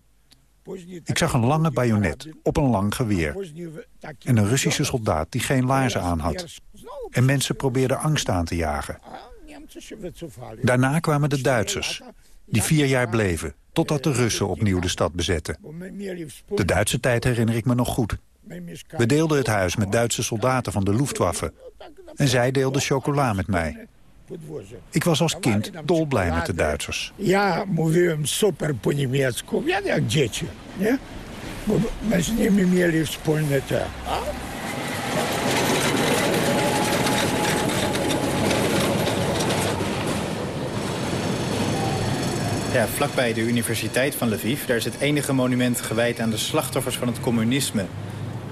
Ik zag een lange bajonet op een lang geweer. En een Russische soldaat die geen laarzen aan had. En mensen probeerden angst aan te jagen. Daarna kwamen de Duitsers, die vier jaar bleven... totdat de Russen opnieuw de stad bezetten. De Duitse tijd herinner ik me nog goed. We deelden het huis met Duitse soldaten van de Luftwaffe. En zij deelden chocola met mij. Ik was als kind dolblij met de Duitsers. Ja, mówiłem super po niemiecku, ja jak dzieci, nie? Bo my z nimi mieli wspólne te. Ja, vlakbij de Universiteit van Lviv. Daar is het enige monument gewijd aan de slachtoffers van het communisme.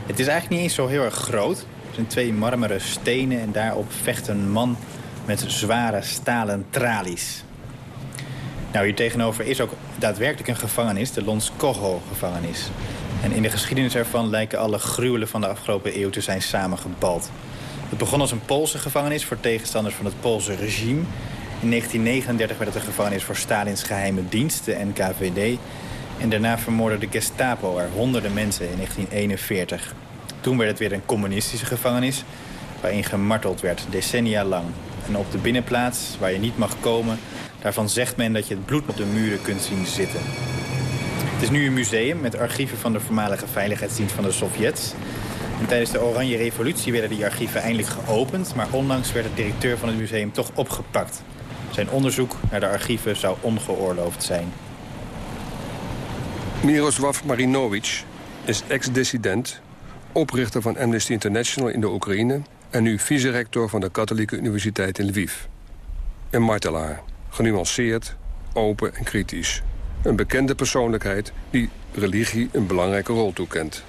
Het is eigenlijk niet eens zo heel erg groot. Er zijn twee marmeren stenen en daarop vecht een man met zware stalen tralies. Nou, hier tegenover is ook daadwerkelijk een gevangenis, de Lonskoho-gevangenis. En in de geschiedenis ervan lijken alle gruwelen van de afgelopen eeuw te zijn samengebald. Het begon als een Poolse gevangenis voor tegenstanders van het Poolse regime. In 1939 werd het een gevangenis voor Stalins geheime dienst, de NKVD. En daarna vermoordde de Gestapo er honderden mensen in 1941. Toen werd het weer een communistische gevangenis... waarin gemarteld werd, decennia lang. En op de binnenplaats, waar je niet mag komen... daarvan zegt men dat je het bloed op de muren kunt zien zitten. Het is nu een museum met archieven van de voormalige veiligheidsdienst van de Sovjets. En tijdens de Oranje Revolutie werden die archieven eindelijk geopend... maar onlangs werd de directeur van het museum toch opgepakt. Zijn onderzoek naar de archieven zou ongeoorloofd zijn. Miroslav Marinovic is ex-dissident, oprichter van Amnesty International in de Oekraïne en nu vice-rector van de Katholieke Universiteit in Lviv. Een martelaar, genuanceerd, open en kritisch. Een bekende persoonlijkheid die religie een belangrijke rol toekent.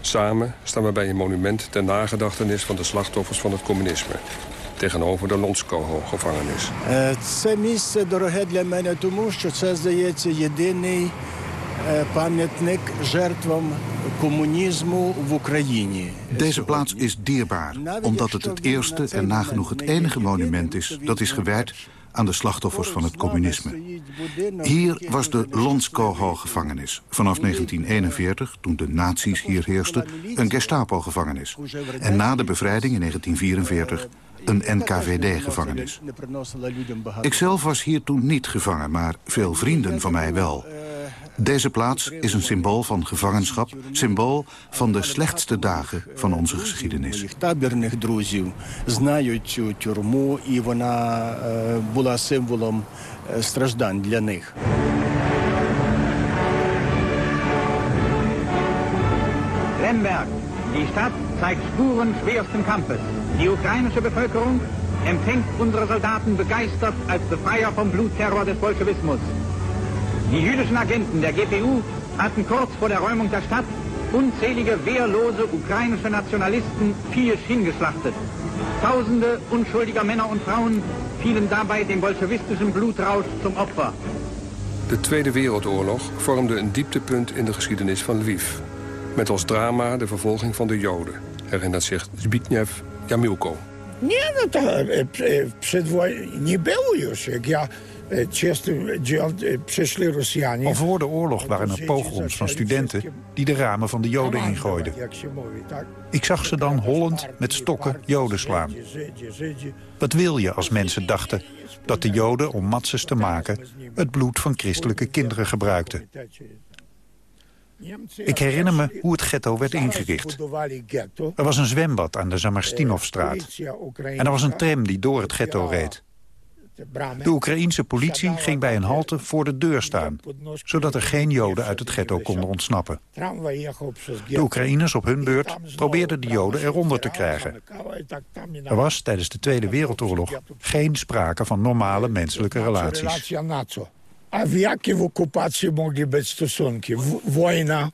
Samen staan we bij een monument ter nagedachtenis van de slachtoffers van het communisme. Tegenover de Lonskoho-gevangenis. Het is voor mij deze plaats is dierbaar, omdat het het eerste en nagenoeg het enige monument is... dat is gewijd aan de slachtoffers van het communisme. Hier was de Lonskoho-gevangenis. Vanaf 1941, toen de nazi's hier heersten, een Gestapo-gevangenis. En na de bevrijding in 1944 een NKVD-gevangenis. Ikzelf was hier toen niet gevangen, maar veel vrienden van mij wel. Deze plaats is een symbool van gevangenschap, symbool van de slechtste dagen van onze geschiedenis. Lemberg, die stad zeigt Spuren schwersten Kampfes. Die ukrainische Bevölkerung empfängt unsere Soldaten begeistert als Befreier vom Blutterror des Bolschewismus. Die jüdischen Agenten der GPU hatten kurz vor der Räumung der Stadt unzählige wehrlose ukrainische Nationalisten viehisch hingeschlachtet. Tausende unschuldiger Männer und Frauen fielen dabei dem bolschewistischen Blutrausch zum Opfer. De Tweede Wereldoorlog vormde een dieptepunt in de geschiedenis van Lviv. Met als drama de vervolging van de Joden, herinnert zich Zbigniew Jamilko. Nie, no to przed wojną nie było już. Jak ja. Al voor de oorlog waren er pogroms van studenten die de ramen van de Joden ingooiden. Ik zag ze dan hollend met stokken Joden slaan. Wat wil je als mensen dachten dat de Joden, om matzes te maken... het bloed van christelijke kinderen gebruikten? Ik herinner me hoe het ghetto werd ingericht. Er was een zwembad aan de Zamarstinovstraat. En er was een tram die door het ghetto reed. De Oekraïense politie ging bij een halte voor de deur staan... zodat er geen Joden uit het ghetto konden ontsnappen. De Oekraïners op hun beurt probeerden de Joden eronder te krijgen. Er was tijdens de Tweede Wereldoorlog geen sprake van normale menselijke relaties. Mogli być stosunki? W wojna,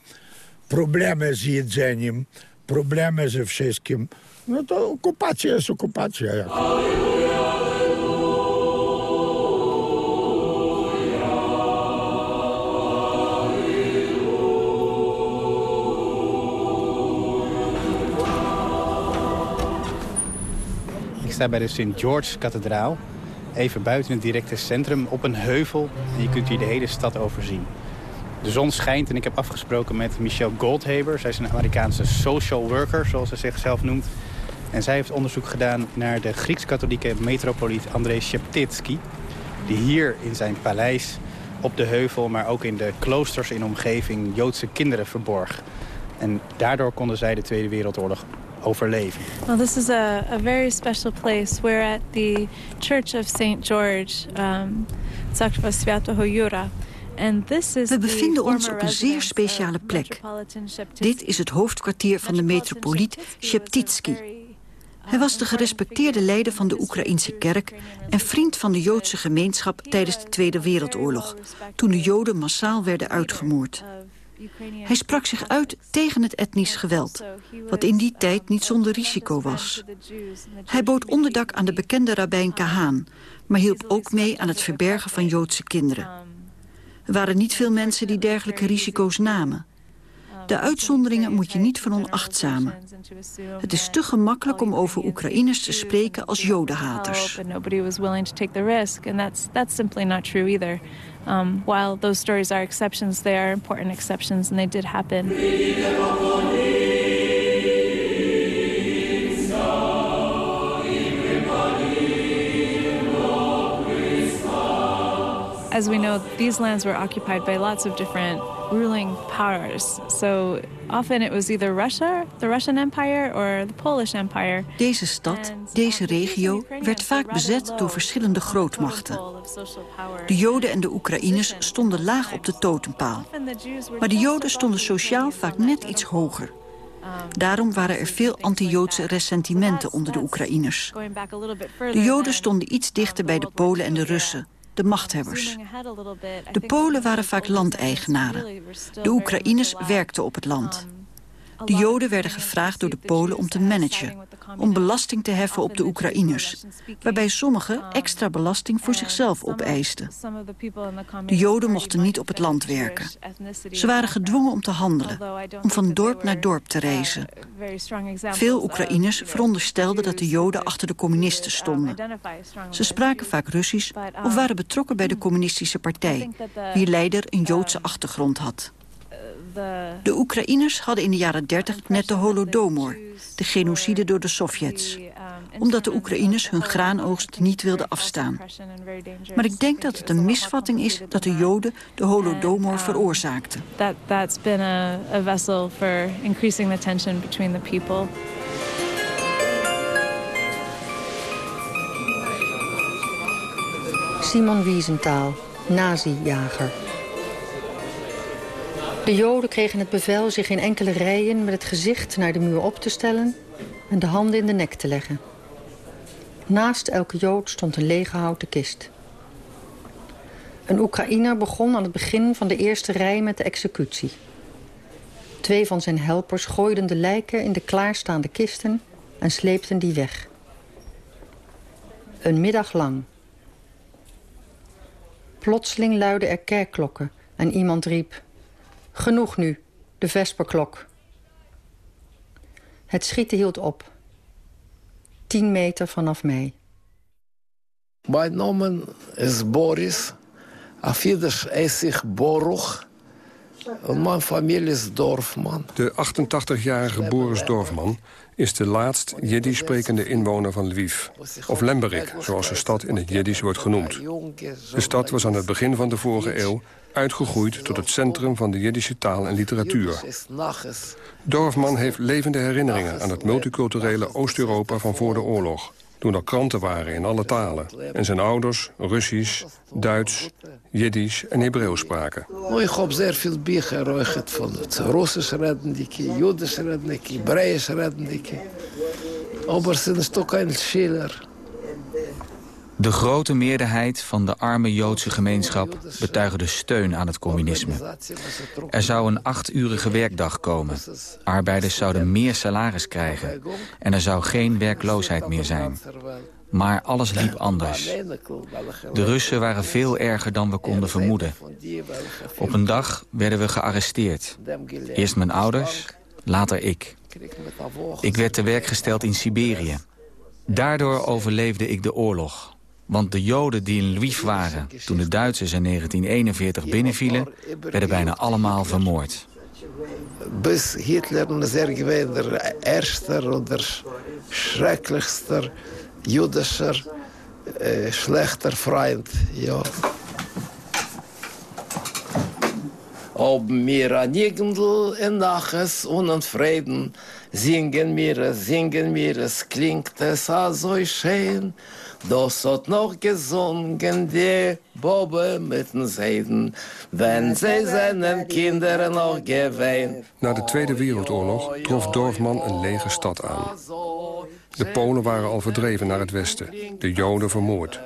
sta bij de St. George-kathedraal. Even buiten het directe centrum op een heuvel. En je kunt hier de hele stad overzien. De zon schijnt en ik heb afgesproken met Michelle Goldhaber. Zij is een Amerikaanse social worker, zoals ze zichzelf noemt. En zij heeft onderzoek gedaan naar de Grieks-katholieke metropoliet André Sheptitsky... die hier in zijn paleis op de heuvel, maar ook in de kloosters in omgeving Joodse kinderen verborg. En daardoor konden zij de Tweede Wereldoorlog overleven. Well, this is a, a very special place. We're at the Church of St. George, um, Церква Святого Юра. And this is We the bevinden ons former op een zeer residence speciale of plek. Metropolitan Sheptitsky. Dit is het hoofdkwartier van de metropoliet Sheptitsky. Hij was de gerespecteerde leider van de Oekraïnse kerk... en vriend van de Joodse gemeenschap tijdens de Tweede Wereldoorlog... toen de Joden massaal werden uitgemoord. Hij sprak zich uit tegen het etnisch geweld... wat in die tijd niet zonder risico was. Hij bood onderdak aan de bekende rabbijn Kahaan... maar hielp ook mee aan het verbergen van Joodse kinderen. Er waren niet veel mensen die dergelijke risico's namen. De uitzonderingen moet je niet veronachtzamen. Het is te gemakkelijk om over Oekraïners te spreken als jodenhaters. Um, while those stories are exceptions, they are important exceptions, and they did happen. As we know, these lands were occupied by lots of different ruling powers. So often it was either Russia, the Russian Empire, or the Polish Empire. Deze stad, deze regio, werd vaak bezet door verschillende grootmachten. De Joden en de Oekraïners stonden laag op de totempaal. Maar de Joden stonden sociaal vaak net iets hoger. Daarom waren er veel anti-Joodse ressentimenten onder de Oekraïners. De Joden stonden iets dichter bij de Polen en de Russen, de machthebbers. De Polen waren vaak landeigenaren. De Oekraïners werkten op het land. De Joden werden gevraagd door de Polen om te managen, om belasting te heffen op de Oekraïners, waarbij sommigen extra belasting voor zichzelf opeisten. De Joden mochten niet op het land werken. Ze waren gedwongen om te handelen, om van dorp naar dorp te reizen. Veel Oekraïners veronderstelden dat de Joden achter de communisten stonden. Ze spraken vaak Russisch of waren betrokken bij de communistische partij, wie leider een Joodse achtergrond had. De Oekraïners hadden in de jaren 30 net de Holodomor, de genocide door de Sovjets. Omdat de Oekraïners hun graanoogst niet wilden afstaan. Maar ik denk dat het een misvatting is dat de Joden de Holodomor veroorzaakten. That that's been a, a vessel for increasing the tension between the people. Simon Wiesenthal, nazi-jager. De Joden kregen het bevel zich in enkele rijen met het gezicht naar de muur op te stellen en de handen in de nek te leggen. Naast elke Jood stond een lege houten kist. Een Oekraïner begon aan het begin van de eerste rij met de executie. Twee van zijn helpers gooiden de lijken in de klaarstaande kisten en sleepten die weg. Een middag lang. Plotseling luidden er kerkklokken en iemand riep... Genoeg nu, de vesperklok. Het schieten hield op. Tien meter vanaf mij. Mijn naam is Boris. Afides Esig Boruch. En mijn familie is Dorfman. De 88-jarige Boris Dorfman is de laatst Jiddisch sprekende inwoner van Lviv. Of Lemberik, zoals de stad in het Jiddisch wordt genoemd. De stad was aan het begin van de vorige eeuw uitgegroeid tot het centrum van de Jiddische taal en literatuur. Dorfman heeft levende herinneringen aan het multiculturele Oost-Europa van voor de oorlog. Toen er kranten waren in alle talen. En zijn ouders Russisch, Duits, Jiddisch en Hebreeuws spraken. Ik heb zeer veel bijgeruigd van het Russisch redendike, Joodisch redendike, Hebreeuws redendike. Maar sinds toch een schiller. De grote meerderheid van de arme Joodse gemeenschap betuigde steun aan het communisme. Er zou een achturige werkdag komen. Arbeiders zouden meer salaris krijgen. En er zou geen werkloosheid meer zijn. Maar alles liep anders. De Russen waren veel erger dan we konden vermoeden. Op een dag werden we gearresteerd. Eerst mijn ouders, later ik. Ik werd te werk gesteld in Siberië. Daardoor overleefde ik de oorlog. Want de Joden die in Lviv waren toen de Duitsers in 1941 binnenvielen... werden bijna allemaal vermoord. Bis Hitler geweest de ergste of de schrecklichste jüdischer, äh, schlechter Freund. Ja. Ob mir nirgendwo in Naches und Frieden singen mir, singen mir, es klingt es so schön. Das hat noch gesungen die Bobbe mit den Seiden, wenn sie seinen Kindern noch gewähnt. Na de Tweede Wereldoorlog trof Dorfman een lege stad aan. De Polen waren al verdreven naar het westen, de Joden vermoord.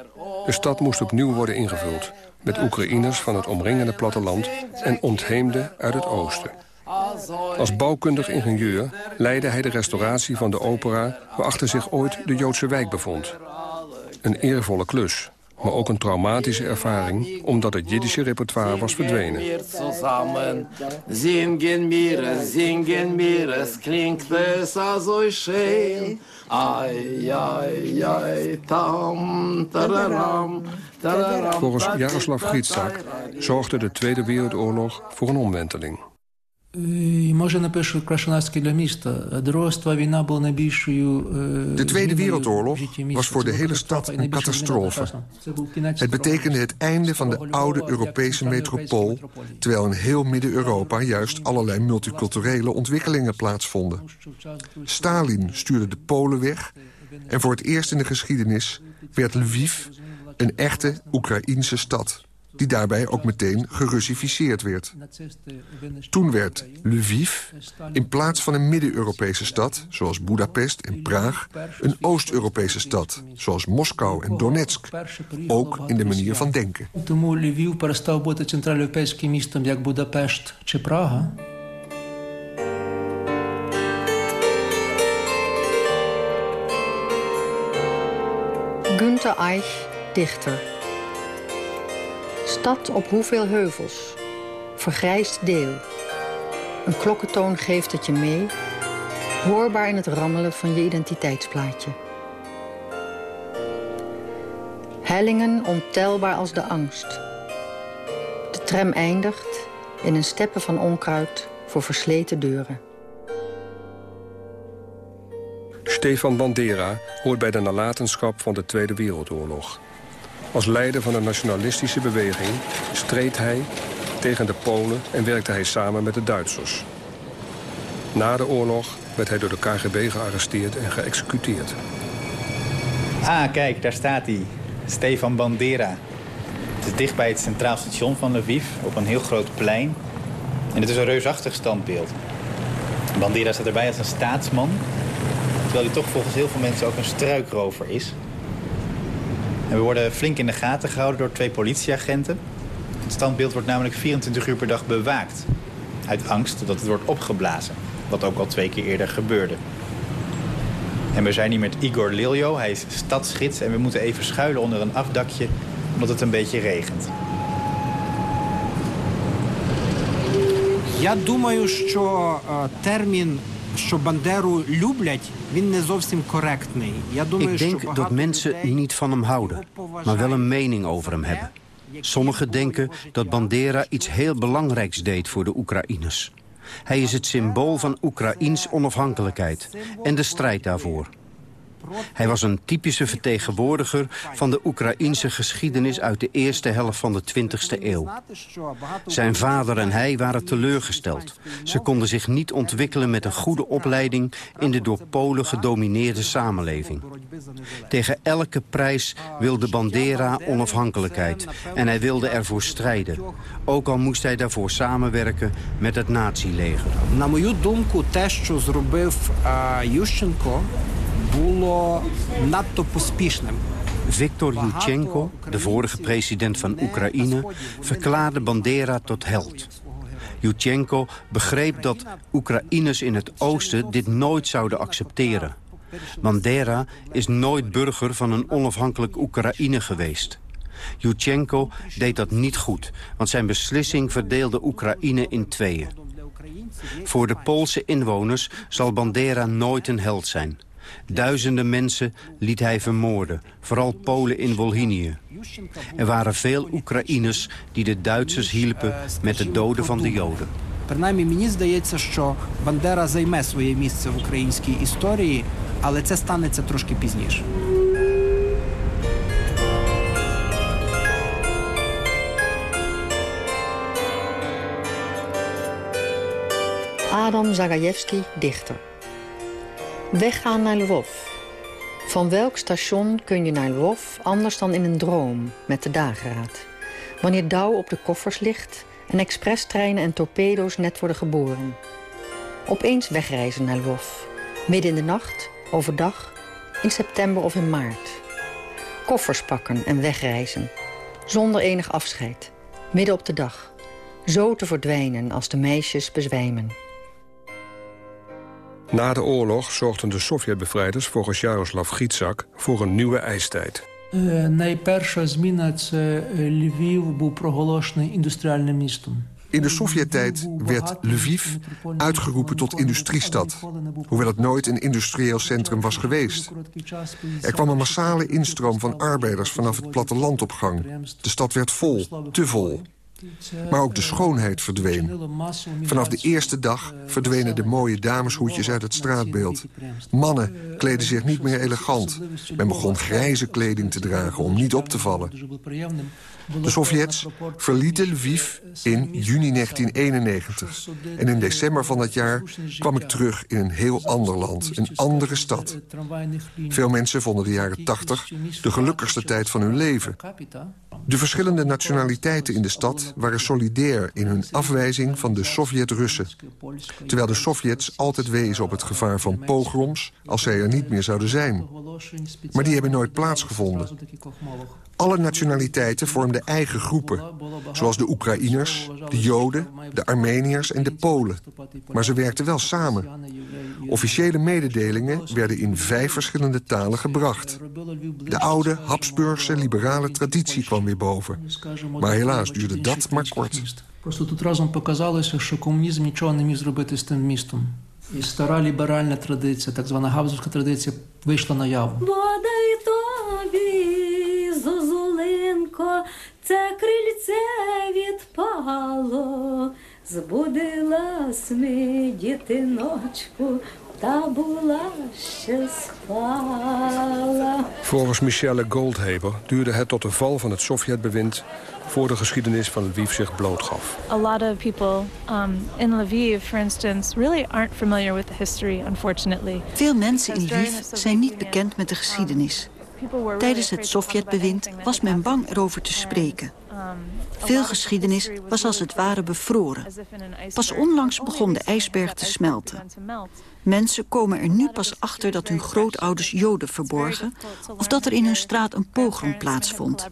De stad moest opnieuw worden ingevuld met Oekraïners van het omringende platteland en ontheemden uit het oosten. Als bouwkundig ingenieur leidde hij de restauratie van de opera... waarachter zich ooit de Joodse wijk bevond. Een eervolle klus, maar ook een traumatische ervaring... omdat het Jiddische repertoire was verdwenen. Zingen mir, zingen mir, es klinkt es so schön. Ai, ai, ai, tam, tararam, tararam. Volgens Jaroslav Grietzak zorgde de Tweede Wereldoorlog voor een omwenteling. І може напишу краще для міста. Дорогства війна була найбільшою... De Tweede Wereldoorlog was voor de hele stad een catastrofe. Het betekende het einde van de oude Europese metropool... terwijl in heel Midden-Europa juist allerlei multiculturele ontwikkelingen plaatsvonden. Stalin stuurde de Polen weg... en voor het eerst in de geschiedenis werd Lviv een echte Oekraïense stad die daarbij ook meteen gerussificeerd werd. Toen werd Lviv in plaats van een Midden-Europese stad... zoals Budapest en Praag, een Oost-Europese stad... zoals Moskou en Donetsk, ook in de manier van denken. Тому Львів перестав бути центральноєвропейським містом, як Будапешт чи Прага. Günther Eich, dichter. Stad op hoeveel heuvels? Vergrijsd deel. Een klokkentoon geeft het je mee, hoorbaar in het rammelen van je identiteitsplaatje. Hellingen ontelbaar als de angst. De tram eindigt in een steppen van onkruid voor versleten deuren. Stefan Bandera hoort bij de nalatenschap van de Tweede Wereldoorlog. Als leider van de nationalistische beweging streed hij tegen de Polen en werkte hij samen met de Duitsers. Na de oorlog werd hij door de KGB gearresteerd en geëxecuteerd. Ah, kijk, daar staat hij. Stefan Bandera. Het is dicht bij het centraal station van Lviv, op een heel groot plein. En het is een reusachtig standbeeld. Bandera staat erbij als een staatsman... terwijl hij toch volgens heel veel mensen ook een struikrover is... En we worden flink in de gaten gehouden door twee politieagenten. Het standbeeld wordt namelijk 24 uur per dag bewaakt. Uit angst dat het wordt opgeblazen. Wat ook al twee keer eerder gebeurde. En we zijn hier met Igor Liljo. Hij is stadsgids en we moeten even schuilen onder een afdakje... omdat het een beetje regent. Я думаю, що термін що Бандеру люблять, він не зовсім коректний. Я думаю, Ik denk dat mensen niet van hem houden, maar wel een mening over hem hebben. Sommigen denken dat Bandera iets heel belangrijks deed voor de Oekraïners. Hij is het symbool van Oekraïns onafhankelijkheid en de strijd daarvoor. Hij was een typische vertegenwoordiger van de Oekraïense geschiedenis uit de eerste helft van de 20e eeuw. Zijn vader en hij waren teleurgesteld. Ze konden zich niet ontwikkelen met een goede opleiding in de door Polen gedomineerde samenleving. Tegen elke prijs wilde Bandera onafhankelijkheid en hij wilde ervoor strijden. Ook al moest hij daarvoor samenwerken met het nazileger. На мою думку, те, що зробив Ющенко, було надто поспішним. Viktor Yushchenko, de vorige president van Oekraïne, verklaarde Bandera tot held. Yushchenko begreep dat Oekraïners in het oosten dit nooit zouden accepteren. Bandera is nooit burger van een onafhankelijk Oekraïne geweest. Yushchenko deed dat niet goed, want zijn beslissing verdeelde Oekraïne in tweeën. Voor de Poolse inwoners zal Bandera nooit een held zijn. Duizenden mensen liet hij vermoorden, vooral Polen in Wolhinië. Er waren veel Oekraïners die de Duitsers hielpen met het doden van de Joden. Принаймні, мені здається, що Бандера займе своє місце в українській історії, але це станеться трошки пізніше. Adam Zagajewski, dichter. Weggaan naar Lwów. Van welk station kun je naar Lwów anders dan in een droom met de dageraad? Wanneer dauw op de koffers ligt en expresstreinen en torpedo's net worden geboren. Opeens wegreizen naar Lwów. Midden in de nacht, overdag, in september of in maart. Koffers pakken en wegreizen. Zonder enig afscheid. Midden op de dag. Zo te verdwijnen als de meisjes bezwijmen. Na de oorlog zorgden de Sovjetbevrijders volgens Jaroslav Gitsak voor een nieuwe ijstijd. Е, Найперша зміна це е, Львів був проголошений індустріальним містом. In de Sovjet-tijd werd Lviv uitgeroepen tot industriestad, hoewel het nooit een industrieel centrum was geweest. Er kwam een massale instroom van arbeiders vanaf het platteland op gang. De stad werd vol, te vol. Maar ook de schoonheid verdween. Vanaf de eerste dag verdwenen de mooie dameshoedjes uit het straatbeeld. Mannen kleden zich niet meer elegant. Men begon grijze kleding te dragen om niet op te vallen. De Sovjets verlieten Lviv in juni 1991. En in december van dat jaar kwam ik terug in een heel ander land, een andere stad. Veel mensen vonden de jaren 80 de gelukkigste tijd van hun leven. De verschillende nationaliteiten in de stad waren solidair in hun afwijzing van de Sovjet-Russen. Terwijl de Sovjets altijd wezen op het gevaar van pogroms als zij er niet meer zouden zijn. Maar die hebben nooit plaatsgevonden. Alle nationaliteiten vormden eigen groepen, zoals de Oekraïners, de Joden, de Armeniërs en de Polen. Maar ze werkten wel samen. Officiële mededelingen werden in vijf verschillende talen gebracht. De oude Habsburgse liberale traditie kwam weer boven. Maar helaas duurde dat maar kort. Просто тут разом показалося, що комунізм нічого не міг зробити з тим містом. І стара ліберальна традиція, так звана габсбурзька традиція, вийшла на яву. Бодай тобі, зозулинко, це крильце відпало, збудилась ми, дітиночку, та була ще спала. Volgens Michelle Goldhaber duurde het tot de val van het Sovjetbewind... voor de geschiedenis van Lviv zich blootgaf. A lot of people um, in Lviv, for instance, really aren't familiar with the history, unfortunately. Veel mensen in Lviv zijn niet bekend met de geschiedenis. Tijdens het Sovjetbewind was men bang erover te spreken. Veel geschiedenis was als het ware bevroren. Pas onlangs begon de ijsberg te smelten. Mensen komen er nu pas achter dat hun grootouders Joden verborgen... of dat er in hun straat een pogrom plaatsvond.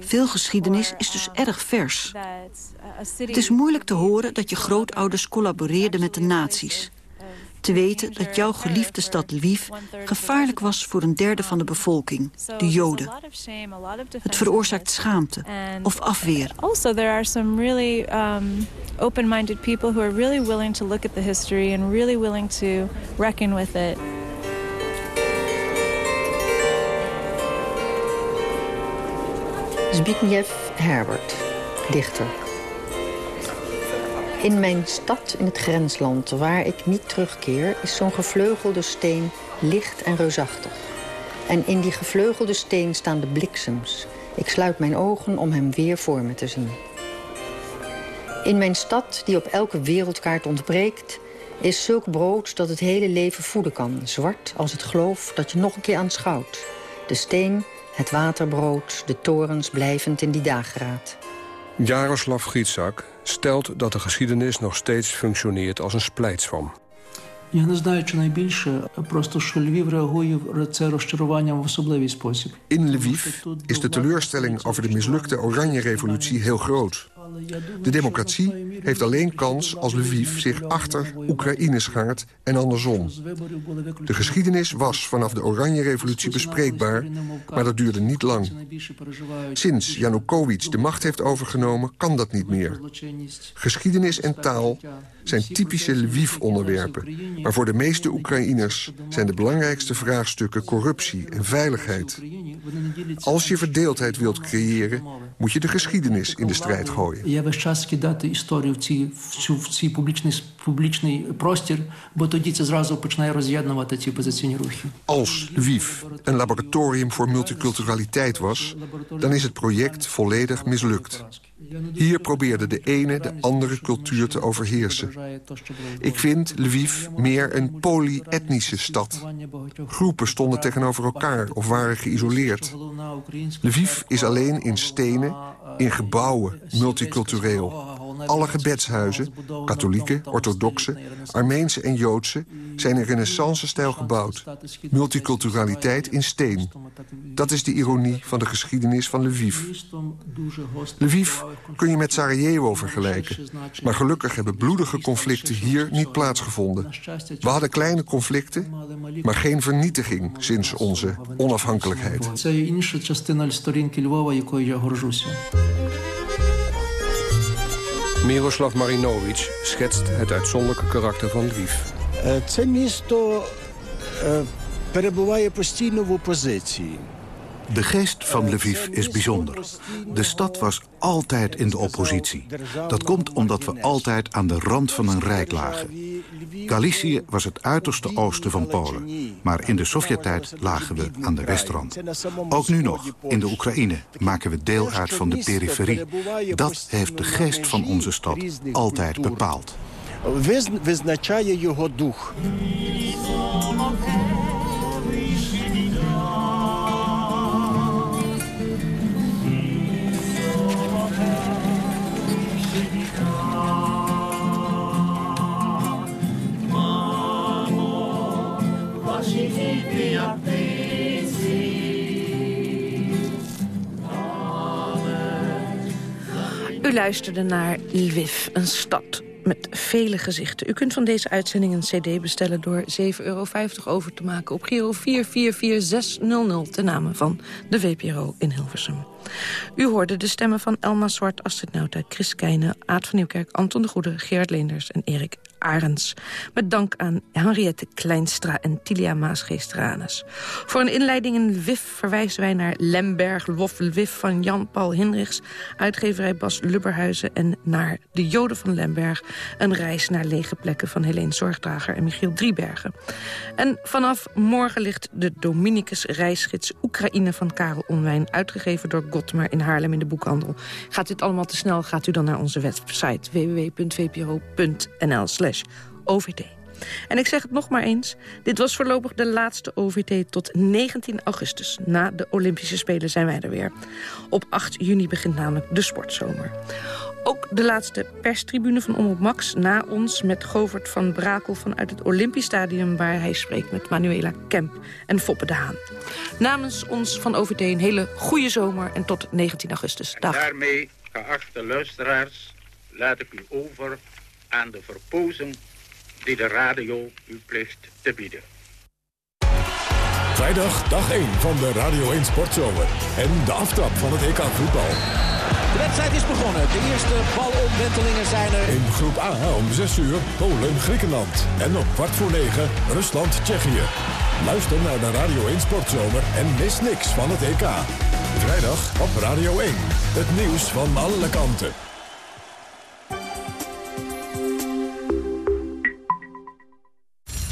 Veel geschiedenis is dus erg vers. Het is moeilijk te horen dat je grootouders collaboreerden met de nazi's. Te weten dat jouw geliefde stad Lviv gevaarlijk was voor een derde van de bevolking, de Joden. Het veroorzaakt schaamte of afweer. Also, there are some really um, open-minded people who are really willing to look at the history and really willing to reckon with it. Zbigniew Herbert, dichter. In mijn stad in het grensland waar ik niet terugkeer... is zo'n gevleugelde steen licht en reusachtig. En in die gevleugelde steen staan de bliksems. Ik sluit mijn ogen om hem weer voor me te zien. In mijn stad, die op elke wereldkaart ontbreekt... is zulk brood dat het hele leven voeden kan. Zwart als het geloof dat je nog een keer aanschouwt. De steen, het waterbrood, de torens blijvend in die dageraad. Jaroslav Gitsak stelt dat de geschiedenis nog steeds functioneert als een splijtswam. Я не знаю, чи найбільше, просто що Львів реагує це розчаруванням в особливий спосіб. In Lviv is de teleurstelling over de mislukte Oranje-revolutie heel groot. De democratie heeft alleen kans als Lviv zich achter Oekraïne schaart en andersom. De geschiedenis was vanaf de Oranje Revolutie bespreekbaar, maar dat duurde niet lang. Sinds Janukovic de macht heeft overgenomen, kan dat niet meer. Geschiedenis en taal zijn typische Lviv-onderwerpen. Maar voor de meeste Oekraïners zijn de belangrijkste vraagstukken corruptie en veiligheid. Als je verdeeldheid wilt creëren, moet je de geschiedenis in de strijd gooien. Я весь час кидати історію в ці, в цю, в цій публічний, публічний простір, бо тоді це зразу починає роз'єднувати ці позиційні рухи. Als Lviv een laboratorium voor multiculturaliteit was... dan is het project volledig mislukt. Hier probeerde de ene de andere cultuur te overheersen. Ik vind Lviv meer een polyetnische stad. Groepen stonden tegenover elkaar of waren geïsoleerd. Lviv is alleen in stenen, in gebouwen, multicultureel. Alle gebedshuizen, katholieke, orthodoxe, Armeense en Joodse... zijn in renaissance-stijl gebouwd. Multiculturaliteit in steen. Dat is de ironie van de geschiedenis van Lviv. Lviv kun je met Sarajevo vergelijken. Maar gelukkig hebben bloedige conflicten hier niet plaatsgevonden. We hadden kleine conflicten, maar geen vernietiging sinds onze onafhankelijkheid. Miroslav Marinovic schetst het uitzonderlijke karakter van Lviv. Е, Це місто е, перебуває постійно в опозиції. De geest van Lviv is bijzonder. De stad was altijd in de oppositie. Dat komt omdat we altijd aan de rand van een rijk lagen. Galicië was het uiterste oosten van Polen. Maar in de Sovjettijd lagen we aan de westrand. Ook nu nog, in de Oekraïne, maken we deel uit van de periferie. Dat heeft de geest van onze stad altijd bepaald. Виз- Визначає його дух. Luisterde naar Lviv, een stad met vele gezichten. U kunt van deze uitzending een cd bestellen door 7,50 euro over te maken... op Giro 444600, ten name van de VPRO in Hilversum. U hoorde de stemmen van Elma Zwart, Astrid Nauta, Chris Keijnen... Aad van Nieuwkerk, Anton de Goede, Gerard Leenders en Erik Arends. Met dank aan Henriette Kleinstra en Tilia Maasgeest-Ranes. Voor een inleiding in Lviv verwijzen wij naar Lemberg, Lviv van Jan-Paul Hinrichs... uitgeverij Bas Lubberhuizen en naar De Joden van Lemberg... een reis naar lege plekken van Helene Zorgdrager en Michiel Driebergen. En vanaf morgen ligt de Dominicus reisgids Oekraïne van Karel Onwijn... uitgegeven door Gottemer in Haarlem in de boekhandel. Gaat dit allemaal te snel, gaat u dan naar onze website www.vpro.nl OVT. En ik zeg het nog maar eens, dit was voorlopig de laatste OVT tot 19 augustus. Na de Olympische Spelen zijn wij er weer. Op 8 juni begint namelijk de sportzomer. Ook de laatste perstribune van Omroep Max na ons met Govert van Brakel vanuit het Olympisch Stadium... waar hij spreekt met Manuela Kemp en Foppe de Haan. Namens ons van OVT een hele goede zomer en tot 19 augustus. Dag. Daarmee, geachte luisteraars, laat ik u over aan de verpozen die de radio u plicht te bieden. Vrijdag, dag 1 van de Radio 1 Sportzomer. En de aftrap van het EK voetbal. De wedstrijd is begonnen. De eerste balomwentelingen zijn er. In groep A om 6 uur Polen-Griekenland. En om kwart voor 9 Rusland-Tsjechië. Luister naar de Radio 1 Sportzomer en mis niks van het EK. Vrijdag op Radio 1. Het nieuws van alle kanten.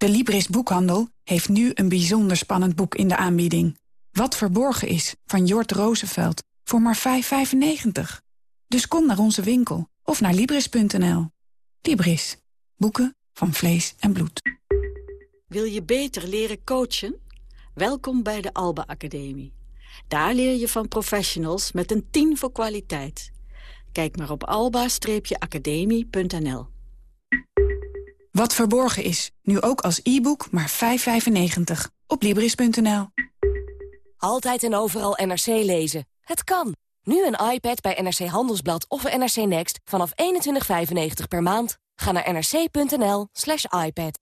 De Libris Boekhandel heeft nu een bijzonder spannend boek in de aanbieding. Wat verborgen is, van Jort Roosevelt, voor maar 5,95. Dus kom naar onze winkel of naar Libris.nl. Libris. Boeken van vlees en bloed. Wil je beter leren coachen? Welkom bij de Alba Academie. Daar leer je van professionals met een 10 voor kwaliteit. Kijk maar op alba-academie.nl. Wat verborgen is, nu ook als e-book maar 5,95. Op Libris.nl. Altijd en overal NRC lezen. Het kan. Nu een iPad bij NRC Handelsblad of NRC Next vanaf 21,95 per maand. Ga naar nrc.nl slash iPad.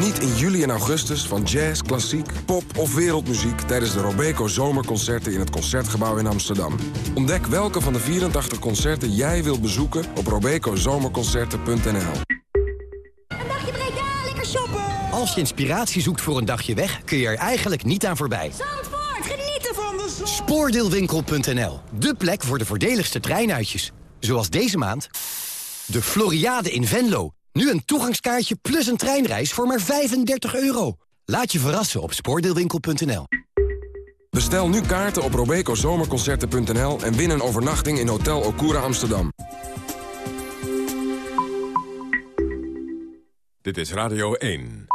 Geniet in juli en augustus van jazz, klassiek, pop of wereldmuziek... tijdens de Robeco Zomerconcerten in het Concertgebouw in Amsterdam. Ontdek welke van de 84 concerten jij wilt bezoeken op robecozomerconcerten.nl. Een dagje Breda, lekker shoppen! Als je inspiratie zoekt voor een dagje weg, kun je er eigenlijk niet aan voorbij. Zandvoort, genieten van de zon! Spoordeelwinkel.nl, de plek voor de voordeligste treinuitjes. Zoals deze maand de Floriade in Venlo. Nu een toegangskaartje plus een treinreis voor maar 35 euro. Laat je verrassen op spoordeelwinkel.nl. Bestel nu kaarten op robecozomerconcerten.nl... en win een overnachting in Hotel Okura Amsterdam. Dit is Radio 1.